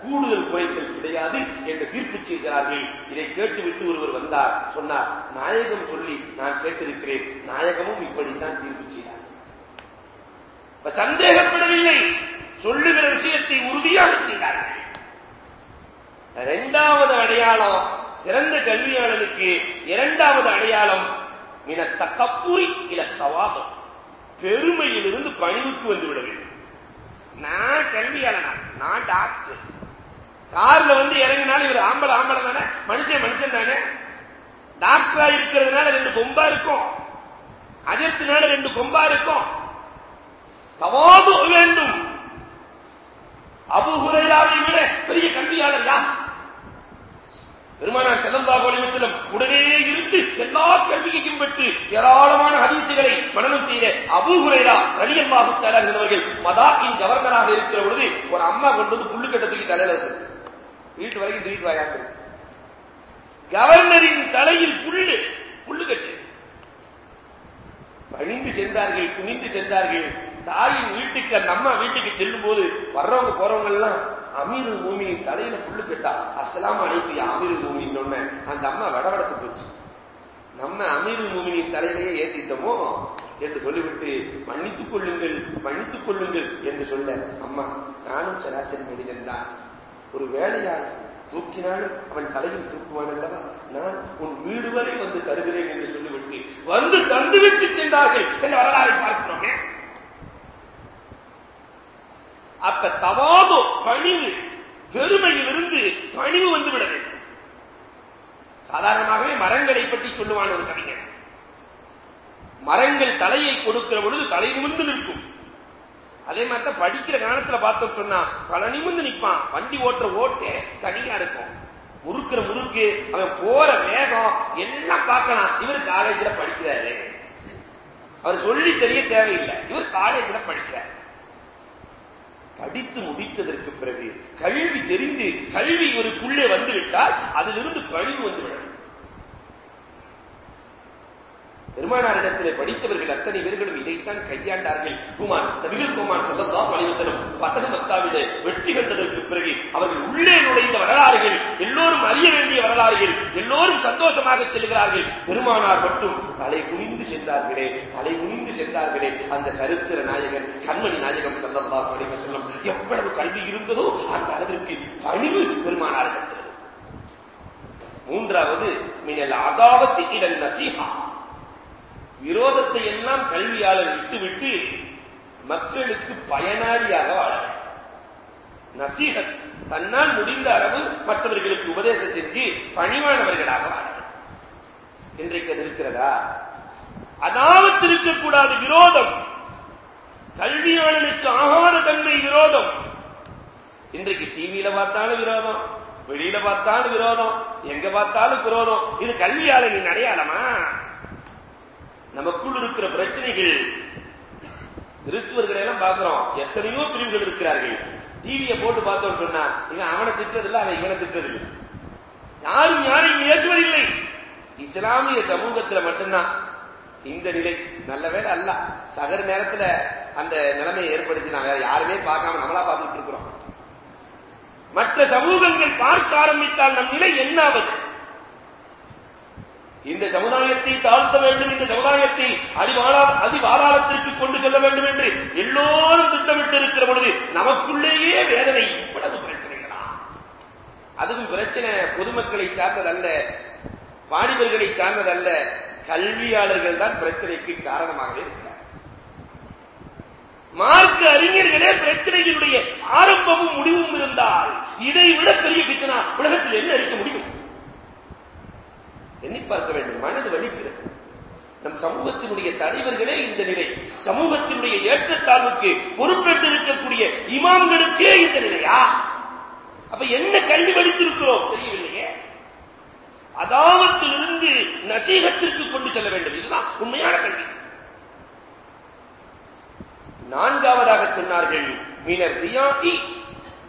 கூடுதல் குறைத்தல் கிடையாது என்று தீர்ப்பு செய்கிறார்கள். இதை கேட்டுவிட்டு ஒருவர் வந்தார். சொன்னார் நாயகம் சொல்லி நான் கேட்டிருக்கிறேன். நாயகமும் இப்படித்தான் தீர்ப்பு செய்தார். சந்தேகப்படவில்லை. சொல்லுகிற விஷயத்தை உறுதியாக செய்தார்கள். இரண்டாவது அடையாளம் சிறந்த கல்வியாளனுக்கு இரண்டாவது அடையாளம் மின தக்கப்புரி இல தவாகம் பெருமையிலிருந்து பணிவுக்கு வந்துவிட வேண்டும். நான் கல்வியாளனா? நான் டாக்டர். கார்ல வந்து இறங்கினாலும் இவர் ஆம்பளை ஆம்பளை தானே? மனுஷன் மனுஷன் தானே? டாக்டரா இருக்கிறதுனால ரெண்டு கொம்பா இருக்கும். அஜத்தினால ரெண்டு கொம்பா இருக்கும். தவாது வேண்டும். அபு ஹுரைராவை விட பெரிய கல்வியாளர் யார்? பெருமானார் செல்லல்லாஹு அலைஹி உடனே இருந்து எல்லா கல்வியையும் பெற்று ஏராளமான ஹதீசுகளை மனனம் செய்த அபூ ஹுரைரா ரலியல்லாஹு தஆலா என்பவர்கள் மதாயின் கவர்னராக இருக்கிற பொழுது ஒரு அம்மா கொண்டு வந்து புல்லு கட்டத்துக்கு தலையில வச்சிருச்சு வீட்டு வரைக்கும் தூக்கிட்டு இருக்கு. கவர்னரின் தலையில் புல்லு புல்லு கட்டு. பணிந்து சென்றார்கள் குனிந்து சென்றார்கள். தாயின் வீட்டுக்கு அந்த அம்மா வீட்டுக்கு செல்லும் போது வர்றவங்க போறவங்க எல்லாம் அமீருல் பூமியின் தலையில புல்லு கட்டா. அஸ்லாம் அழைப்பு அமீருல் பூமின்னு ஒண்ணு அந்த அம்மா வடவடத்து போச்சு. நம்ம அமீருல் பூமியின் தலையிலேயே ஏத்திட்டோமோ என்று சொல்லிவிட்டு மன்னித்துக் கொள்ளுங்கள் மன்னித்துக் கொள்ளுங்கள் என்று சொல்ல அம்மா நானும் சராசரி மனிதன் தான். ஒரு வேலையா தூக்கினாலும் அவன் தலையில் தூக்குவான் அல்லவா? நான் உன் வீடு வரை வந்து தருகிறேன் என்று சொல்லிவிட்டு வந்து தந்துவிட்டு சென்றார்கள் என்று வரலாறு பார்க்கிறோமே. அப்ப தவாதோ பணிவு பெருமையிலிருந்து பணிவு வந்து விட வேண்டும். சாதாரணமாகவே மரங்களை பற்றி சொல்லுவான் ஒரு கவிஞர். மரங்கள் தலையை கொடுக்கிற பொழுது தலை நிமிர்ந்து நிற்கும். அதே மாதிரி தான் படிக்கிற காலத்துல பார்த்தோம் சொன்னா தலை நிமிர்ந்து நிற்பான் வண்டி ஓட்டுற ஓட்டே தனியா இருக்கும். முறுக்கிற முறுக்கு அவன் போற வேகம் எல்லாம் பார்க்கலாம். இவர் காலேஜ்ல படிக்கிறாரு. அவர் சொல்லி தெரிய தேவையில்லை. இவர் காலேஜ்ல படிக்கிறார். படித்து முடித்ததற்கு பிறகு கல்வி தெரிந்து கல்வி இவருக்குள்ளே வந்துவிட்டால் அதிலிருந்து பழிவு வந்துவிடும் பெருமானாரிடத்திலே படித்தவர்கள் அத்தனை பேர்களும் இதைத்தான் கையாண்டார்கள். குமார் நபிகள் குமார் செல்லத்தான் வலிவசனம் பதக மக்காவிலே வெற்றி கண்டதற்கு பிறகு அவர்கள் உள்ளே நுழைந்த வரலாறுகள் எல்லோரும் அறிய வேண்டிய வரலாறுகள் எல்லோரும் சந்தோஷமாக செல்கிறார்கள். பெருமானார் மட்டும் தலை குனிந்து சென்றார்களே தலை குனிந்து சென்றார்களே. அந்த சரித்திர நாயகன் கண்மணி நாயகம் செல்லத்தா வலிவசனம் எவ்வளவு கல்வி இருந்ததோ அந்த அளவிற்கு பணிவு பெருமானாரிடத்தில். மூன்றாவது மினல் அதாவத்தி இதன் நசீகா விரோதத்தை எல்லாம் கல்வியாளர் விட்டுவிட்டு மக்களுக்கு பயனாளியாக வாழ நசீகத் தன்னால் முடிந்த அளவு மற்றவர்களுக்கு உபதேசம் செஞ்சு பணிவானவர்களாக வாழ இன்றைக்கு அது இருக்கிறதா? அதாவது இருக்கக்கூடாது விரோதம். கல்வியாளனுக்கு ஆகாத தன்மை விரோதம். இன்றைக்கு டிவியில பார்த்தாலும் விரோதம் வெளியில பார்த்தாலும் விரோதம் எங்க பார்த்தாலும் விரோதம். இது கல்வியாளனின் அடையாளமா? நமக்குள் இருக்கிற பிரச்சனைகள். கிறிஸ்துவர்களை எல்லாம் பார்க்கிறோம். எத்தனையோ பிரிவுகள் இருக்கிறார்கள். டிவியை போட்டு பார்த்தோம் சொன்னா இவன் அவனை திட்டதில்லை அவன் இவனை திட்டதில்லை யாரும் யாரையும் ஏசுவதில்லை இஸ்லாமிய சமூகத்துல மட்டும்தான் இந்த நிலை. நல்ல வேலை அல்ல. சகர் நேரத்துல அந்த நிலைமையை ஏற்படுத்தி நான் வேற யாருமே பார்க்காம நம்மளா பார்த்துட்டு இருக்கிறோம். மற்ற சமூகங்கள் பார்க்க ஆரம்பித்தால் நம் நிலை என்னாவது? இந்த சமுதாயத்தை தாழ்த்த வேண்டும் இந்த சமுதாயத்தை அடிவாளா அதிவாராளத்திற்கு கொண்டு செல்ல வேண்டும் என்று எல்லோரும் திட்டமிட்டு இருக்கிற பொழுது நமக்குள்ளேயே வேதனை இவ்வளவு பிரச்சனைகளா? அதுவும் பிரச்சனை பொதுமக்களை சார்ந்ததல்ல வாணிபர்களை சார்ந்ததல்ல கல்வியாளர்கள் தான் பிரச்சனைக்கு காரணமாகவே இருக்கிறார் மார்க்க அறிஞர்களே பிரச்சனைகளுடைய ஆரம்பமும் முடிவும் இருந்தால் இதை விட பெரிய பித்தனா உலகத்தில் என்ன இருக்க முடியும்? எண்ணி பார்க்க வேண்டும். மனது வலிக்கிறது. நம் சமூகத்தினுடைய தலைவர்களே இந்த நிலை. சமூகத்தினுடைய ஏற்றத்தாழ்வுக்கு பொறுப்பேற்று இருக்கக்கூடிய இமாம்களுக்கே இந்த நிலையா? அப்ப என்ன கல்வி படித்திருக்கிறோம்? தெரியவில்லையே. அதாவத்திலிருந்து நசீகத்திற்கு கொண்டு செல்ல வேண்டும். இதுதான் உண்மையான கல்வி. நான்காவதாக சொன்னார்கள் மினர் ரியாதி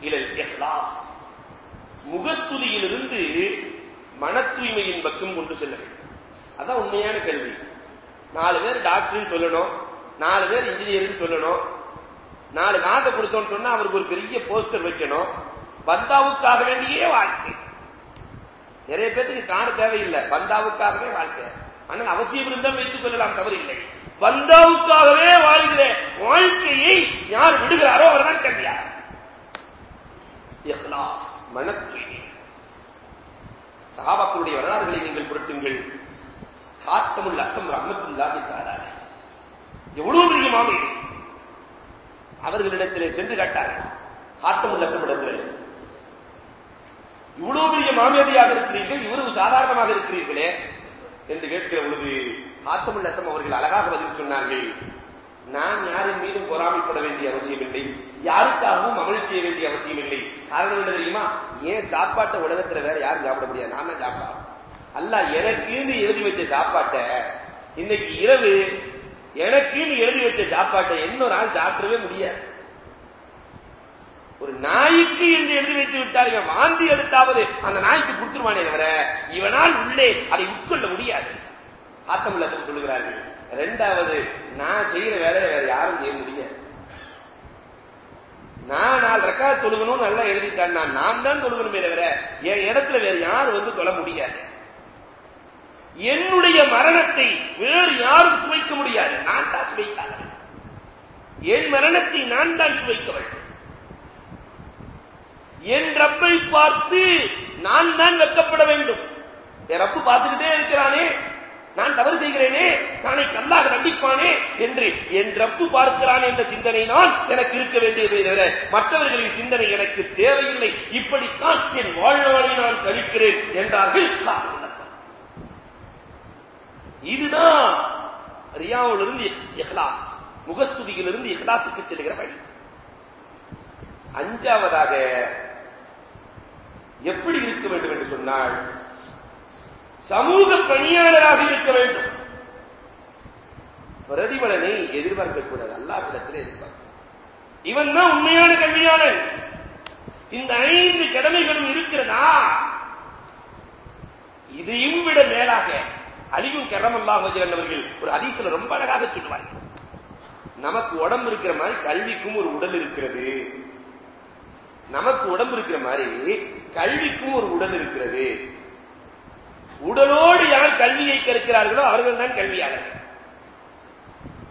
இலல் எஹ்லாஸ் முகஸ்துதியிலிருந்து மன தூய்மையின் பக்கம் கொண்டு செல்ல வேண்டும். அதான் உண்மையான கல்வி. நாலு பேர் டாக்டர்னு சொல்லணும். நாலு பேர் இன்ஜினியர்னு சொல்லணும். நாலு காசை கொடுத்தோம்னு சொன்னா அவருக்கு ஒரு பெரிய போஸ்டர் வைக்கணும். பந்தாவுக்காக வேண்டியே வாழ்க்கை. நிறைய பேத்துக்கு கார் தேவையில்லை. பந்தாவுக்காகவே வாழ்க்கை. ஆனால் அவசியம் இருந்தால் வைத்துக் கொள்ளலாம் தவறில்லை. பந்தாவுக்காகவே வாழ்கிற வாழ்க்கையை யார் விடுகிறாரோ அவர்தான் கல்வியார் இஹ்லாஸ் மன தூய்மை சகாபாக்களுடைய வரலாறுகளை நீங்கள் புரட்டுங்கள். சாத்தமுல் அசம் ரஹமத்துல்லாஹி தாலாலே எவ்வளவு பெரிய மாமை. அவர்களிடத்திலே சென்று கேட்டார்கள் ஹாத்தமுல் அசம் இடத்திலே. இவ்வளவு பெரிய மாமேதியாக இருக்கிறீர்கள் இவ்வளவு சாதாரணமாக இருக்கிறீர்களே என்று கேட்கிற பொழுது ஆத்தமுல் அசம் அவர்கள் அழகாக பதில் சொன்னார்கள். நான் யாரின் மீதும் பொறாமைப்பட வேண்டிய அவசியமில்லை. யாருக்காகவும் அமல் செய்ய வேண்டிய அவசியம் இல்லை. காரணம் என்ன தெரியுமா? ஏன் சாப்பாட்டை உலகத்துல வேற யாரும் சாப்பிட முடியாது? நான் தான் சாப்பிடலாம் அல்ல எனக்குன்னு எழுதி வச்ச சாப்பாட்டை இன்னைக்கு இரவு எனக்குன்னு எழுதி வச்ச சாப்பாட்டை இன்னொரு ஆள் சாப்பிடவே முடியாது. ஒரு நாய்க்கு என்று எழுதி வைத்து விட்டால் இவன் வாந்தி எடுத்தாவது அந்த நாய்க்கு கொடுத்துருவானே தவிர இவனால் உள்ளே அதை உட்கொள்ள முடியாது. ஆத்தமுல்லசம் சொல்லுகிறார்கள். ரெண்டாவது நான் செய்யற வேலையை வேற யாரும் செய்ய முடியாது. நான் நாலு ரெக்கா தொழுகணும் நல்லா எழுதிட்டான். நான் தான் தொழுகணுமே தவிர என் இடத்துல வேற யாரும் வந்து தொழ முடியாது. என்னுடைய மரணத்தை வேறு யாரும் சுவைக்க முடியாது. நான் தான் சுவைத்தாங்க என் மரணத்தை நான் தான் சுவைக்க வேண்டும் என் ரப்பை பார்த்து நான் தான் வெக்கப்பட வேண்டும். என் ரப்பு பார்த்துக்கிட்டே இருக்கிறானே. நான் தவறு செய்கிறேனே நானே கல்லாக தண்டிப்பானே என்று என் ரப்பு பார்க்கிறான் என்ற சிந்தனை நான் எனக்கு இருக்க வேண்டியதை தவிர மற்றவர்களின் சிந்தனை எனக்கு தேவையில்லை. இப்படித்தான் என் வாழ்நாளை நான் கழிக்கிறேன் என்றார்கள் இதுதான் ரியாவிலிருந்து இஹ்லாஸ் முகஸ்துதியிலிருந்து இஹ்லாசுக்கு செல்கிற வழி. அஞ்சாவதாக எப்படி இருக்க வேண்டும் என்று சொன்னால் சமூக பணியாளராக இருக்க வேண்டும். பிரதிபலனை எதிர்பார்க்கக்கூடாது. அல்லாஹ்விடத்தில் எதிர்பார்க்க இவன் தான் உண்மையான கல்வியாளன். இந்த ஐந்து கடமைகளும் இருக்கிறதா? இதையும் விட மேலாக அழிவும் கரமல்லாஹ் அவர்கள் ஒரு அதிசல ரொம்ப அழகாக சொல்லுவார். நமக்கு உடம்பு இருக்கிற மாதிரி கல்விக்கும் ஒரு உடல் இருக்கிறது. நமக்கு உடம்பு இருக்கிற மாதிரி கல்விக்கும் ஒரு உடல் இருக்கிறது. உடலோடு யார் கல்வியை கற்கிறார்களோ அவர்கள் தான் கல்வியாளர்கள்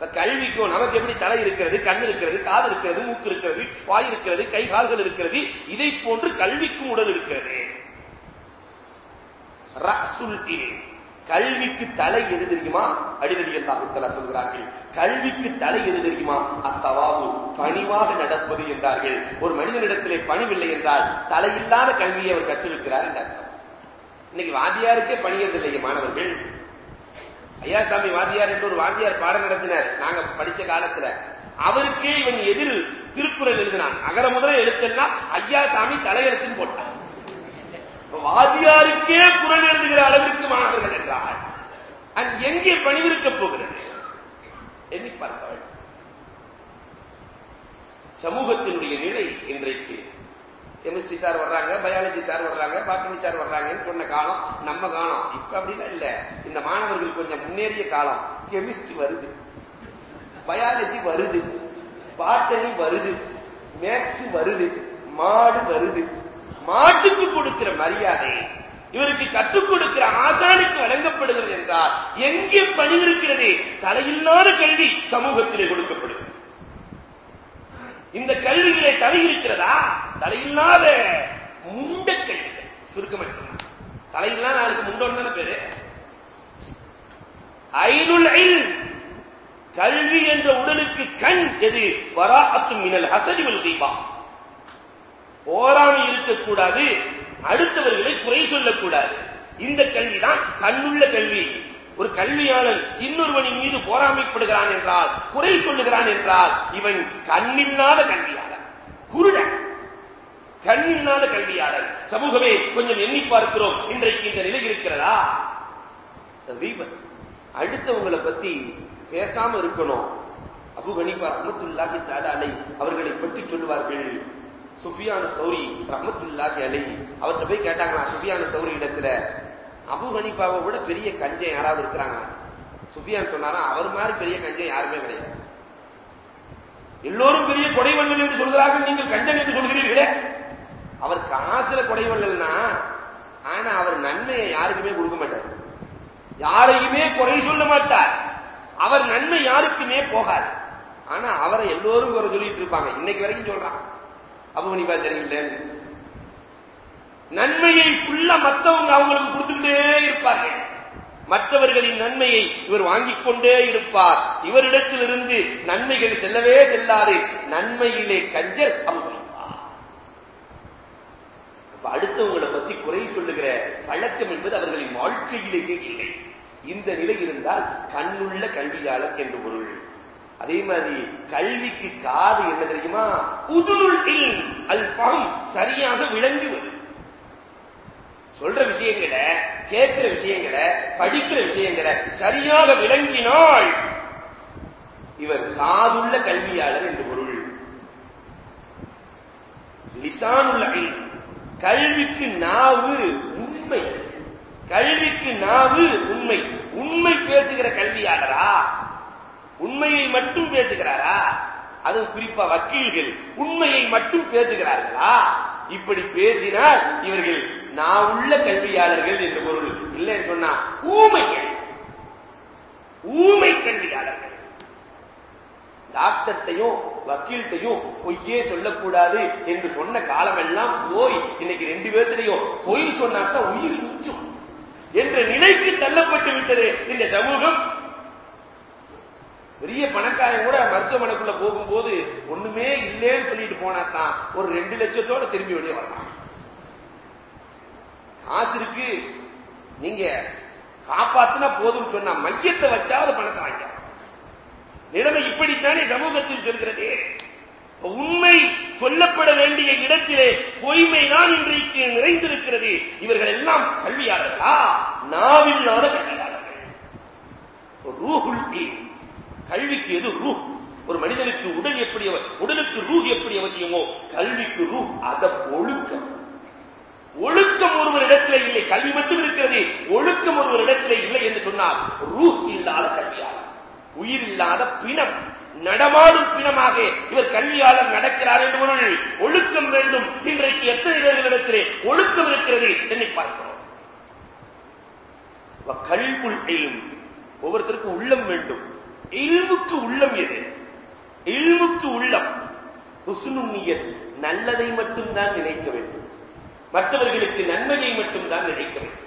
கல்விக்கும் நமக்கு எப்படி தலை இருக்கிறது கண் இருக்கிறது காது இருக்கிறது மூக்கு இருக்கிறது வாய் இருக்கிறது கை கால்கள் இருக்கிறது இதை போன்று கல்விக்கும் உடல் இருக்கிறது. கல்விக்கு தலை எது தெரியுமா? அடிதடிகள் அல்லாஹுத்தலா சொல்கிறார்கள். கல்விக்கு தலை எது தெரியுமா? அத்தவாவு. பணிவாக நடப்பது என்றார்கள். ஒரு மனிதனிடத்திலே பணிவில்லை என்றால் தலையில்லாத கல்வியை அவர் கற்றிருக்கிறார் என்ற அர்த்தம். இன்னைக்கு வாத்தியாருக்கே பணியதில்லைங்க மாணவர்கள். ஐயாசாமி வாத்தியார் என்று ஒரு வாத்தியார் பாடம் நடத்தினார். நாங்க படிச்ச காலத்துல. அவருக்கே இவன் எதிர் திருக்குறள் எழுதினான். அகர முதல எழுத்தெல்லாம் ஐயாசாமி தலையெழுத்துன்னு போட்டான் வாதியாருக்கே குரல் எழுதுகிற அளவிற்கு மாணவர்கள் என்றால் அங்கு எங்கே பணிவிருக்க போகிறது எண்ணி பார்க்க வேண்டும் சமூகத்தினுடைய நிலை இன்றைக்கு கெமிஸ்ட்ரி சார் வர்றாங்க பயாலஜி சார் வர்றாங்க பாட்டனி சார் வர்றாங்கன்னு சொன்ன காலம் நம்ம காலம் இப்ப அப்படிலாம் இல்ல. இந்த மாணவர்கள் கொஞ்சம் முன்னேறிய காலம். கெமிஸ்ட்ரி வருது. பயாலஜி வருது. பாட்டனி வருது. மேக்ஸ் வருது. மாடு வருது. மாட்டுக்கு கொடுக்கிற மரியாதை இவருக்கு கற்றுக் கொடுக்கிற ஆசானுக்கு வழங்கப்படுகிறது என்றால் எங்கே பணிவிருக்கிறது? தலையில்லாத கல்வி சமூகத்திலே கொடுக்கப்படுகிறது. இந்த கல்வியிலே தலை இருக்கிறதா? தலையில்லாத முண்ட கல்விகள். சுருக்கமற்ற தலையில்லாத நாளுக்கு முண்டோன்னு தானே பேரு? ஐநுல் ஐல் கல்வி என்ற உடலுக்கு கண் எது? வராஅத்து மினல் ஹசதி வல் கீபா. போராமை இருக்கக்கூடாது அடுத்தவர்களை குறை சொல்லக்கூடாது. இந்த கல்விதான் கண்ணுள்ள கல்வி. ஒரு கல்வியாளன் இன்னொருவனின் மீது போராமைப்படுகிறான் என்றால் குறை சொல்லுகிறான் என்றால் இவன் கண்ணில்லாத கல்வியாளன். குருடன். கண்ணில்லாத கல்வியாளன். சமூகமே கொஞ்சம் எண்ணி பார்க்கிறோம். இன்றைக்கு இந்த நிலை இருக்கிறதா? தீபத் அடுத்தவங்களை பத்தி பேசாம இருக்கணும். அபு ஹனீஃபா ரஹ்மத்துல்லாஹி தஆலா அலை அவர்களை பற்றி சொல்லுவார்கள். சுஃபியான சௌரி ரஹ்மத்துல்லாஹி அலை அவர்கிட்ட போய் கேட்டாங்களா சுஃபியான சௌரி இடத்துல அபு ஹனிபாவை விட பெரிய கஞ்சம் யாராவது இருக்கிறாங்க சுஃபியான் சொன்னாரா அவர் மாதிரி பெரிய கஞ்சம் யாருமே கிடையாது. எல்லோரும் பெரிய கொடைவள்ளல் என்று சொல்கிறார்கள் நீங்கள் கஞ்சன் என்று சொல்கிறீர்களே. அவர் காசுல கொடைவள்ளல்னா ஆனா அவர் நன்மையை யாருக்குமே கொடுக்க மாட்டார். யாரையுமே குறை சொல்ல மாட்டார். அவர் நன்மை யாருக்குமே போகாது. ஆனா அவரை எல்லோரும் குறை சொல்லிட்டு இருப்பாங்க. இன்னைக்கு வரைக்கும் சொல்றான். அபு ஹனீஃபா சரியில்லைன்னு. நன்மையை ஃபுல்லா மத்தவங்க அவங்களுக்கு கொடுத்துக்கிட்டே இருப்பார்கள். மற்றவர்களின் நன்மையை இவர் வாங்கிக் கொண்டே இருப்பார். இவரிடத்திலிருந்து நன்மைகள் செல்லவே செல்லாது. நன்மையிலே கஞ்சல் அப்ப அடுத்தவங்களை பத்தி குறை சொல்லுகிற பழக்கம் என்பது அவர்களின் வாழ்க்கையிலேயே இல்லை. இந்த நிலை இருந்தால் கண்ணுள்ள கல்வியாளர் என்று பொருள். அதே மாதிரி கல்விக்கு காது என்ன தெரியுமா? உதுருள் அல்பம் சரியாக விளங்குவது. சொல்ற விஷயங்களை கேட்கிற விஷயங்களை படிக்கிற விஷயங்களை சரியாக விளங்கினால் இவர் காதுள்ள கல்வியாளர் என்று பொருள். லிசானுள்ள கல்விக்கு நாவு உண்மை. கல்விக்கு நாவு உண்மை. உண்மை பேசுகிற கல்வியாளரா? உண்மையை மட்டும் பேசுகிறாரா? அது குறிப்பா வக்கீல்கள் உண்மையை மட்டும் பேசுகிறார்களா? இப்படி பேசினால் இவர்கள் நான் உள்ள கல்வியாளர்கள் என்று பொருள். இல்லைன்னு சொன்னா ஊமைகள் ஊமை கல்வியாளர்கள். டாக்டர்த்தையும் வக்கீல்த்தையும் பொய்யே சொல்லக்கூடாது என்று சொன்ன காலமெல்லாம் போய் இன்னைக்கு ரெண்டு பேர்த்திலையும் பொய் சொன்னாத்தான் உயிர் மிச்சம் என்ற நிலைக்கு தள்ளப்பட்டு விட்டது இந்த சமூகம். பெரிய பணக்காரன் கூட மருத்துவமனைக்குள்ள போகும்போது ஒண்ணுமே இல்லைன்னு சொல்லிட்டு போனாதான் ஒரு ரெண்டு லட்சத்தோட திரும்பி வெளியே வரலாம். ஆசிருக்கு இருக்கு நீங்க காப்பாத்தினா போதும்னு சொன்னா மையத்தை வச்சாவது பணத்தை வாங்க நிலைமை இப்படித்தானே சமூகத்தில் சொல்கிறது. உண்மை சொல்லப்பட வேண்டிய இடத்திலே பொய்மைதான் இன்றைக்கு நிறைந்திருக்கிறது. இவர்கள் எல்லாம் கல்வியாளர்களா? நாவில்லாத கல்வியாளர்கள். ரூஹுல் கல்விக்கு எது ரூ ஒரு மனிதனுக்கு உடல் எப்படி உடலுக்கு ரூஹ் எப்படி அவசியமோ கல்விக்கு ரூஹ் அத ஒழுக்கம். ஒழுக்கம் ஒருவர் இடத்திலே இல்லை. கல்வி மட்டும் இருக்கிறது. ஒழுக்கம் ஒருவர் இடத்திலே இல்லை என்று சொன்னால் ரூஹ் இல்லாத கல்வியாளர். உயிர் இல்லாத பிணம். நடமாடும் பிணமாக இவர் கல்வியாளர் நடக்கிறார் என்று பொருள் ஒழுக்கம் வேண்டும். இன்றைக்கு எத்தனை பேர்களிடத்திலே ஒழுக்கம் இருக்கிறது என்னை பார்க்கிறோம். கல்புல் எல்லும் ஒவ்வொருத்தருக்கும் உள்ளம் வேண்டும். இல்முக்கு உள்ளம் எது? இல்முக்கு உள்ளம். ஹுசுனுன்னியத் நல்லதை மட்டும்தான் நினைக்க வேண்டும். மற்றவர்களுக்கு நன்மையை மட்டும்தான் நினைக்க வேண்டும்.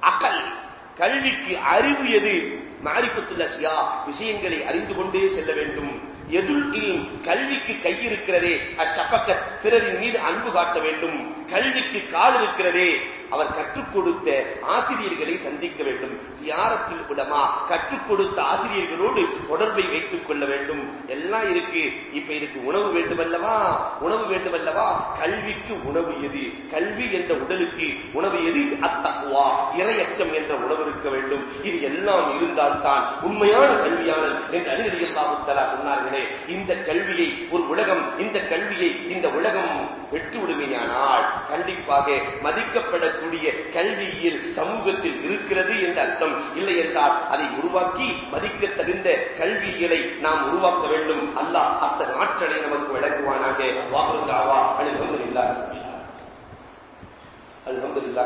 அகல் கல்விக்கு அறிவு எது? மாரிபத்துல்லசியா விஷயங்களை அறிந்து கொண்டே செல்ல வேண்டும். எதுல் இல் கல்விக்கு கை இருக்கிறதே. அஷபக்கத் பிறரின் மீது அன்பு காட்ட வேண்டும். கல்விக்கு கால் இருக்கிறதே. அவர் கற்றுக் கொடுத்த ஆசிரியர்களை சந்திக்க வேண்டும். சியாரத்தில் உடமா கற்றுக் கொடுத்த ஆசிரியர்களோடு தொடர்பை வைத்துக் கொள்ள வேண்டும். எல்லாம் இருக்கு. இப்ப இதுக்கு உணவு வேண்டுமல்லவா? உணவு வேண்டுமல்லவா? கல்விக்கு உணவு எது? கல்வி என்ற உடலுக்கு உணவு எது? அத்தக்குவா இரையச்சம் என்ற உணவு இருக்க வேண்டும். இது எல்லாம் இருந்தால்தான் உண்மையான கல்வியாளர் என்று அதிரடி அல்லாஹுத்தலா சொன்னார்களே இந்த கல்வியை ஒரு உலகம் இந்த கல்வியை இந்த உலகம் பெற்றுவிடுமையானால் கண்டிப்பாக மதிக்கப்படக்கூடிய கல்வியில் சமூகத்தில் இருக்கிறது என்ற அர்த்தம் இல்லை என்றால் அதை உருவாக்கி மதிக்க தகுந்த கல்வியியலை நாம் உருவாக்க வேண்டும். அல்லாஹ் அத்தனை ஆற்றலை நமக்கு வழங்குவானாக. வாக்குந்தாவா அல்ஹம்துலில்லாஹ் இல்லா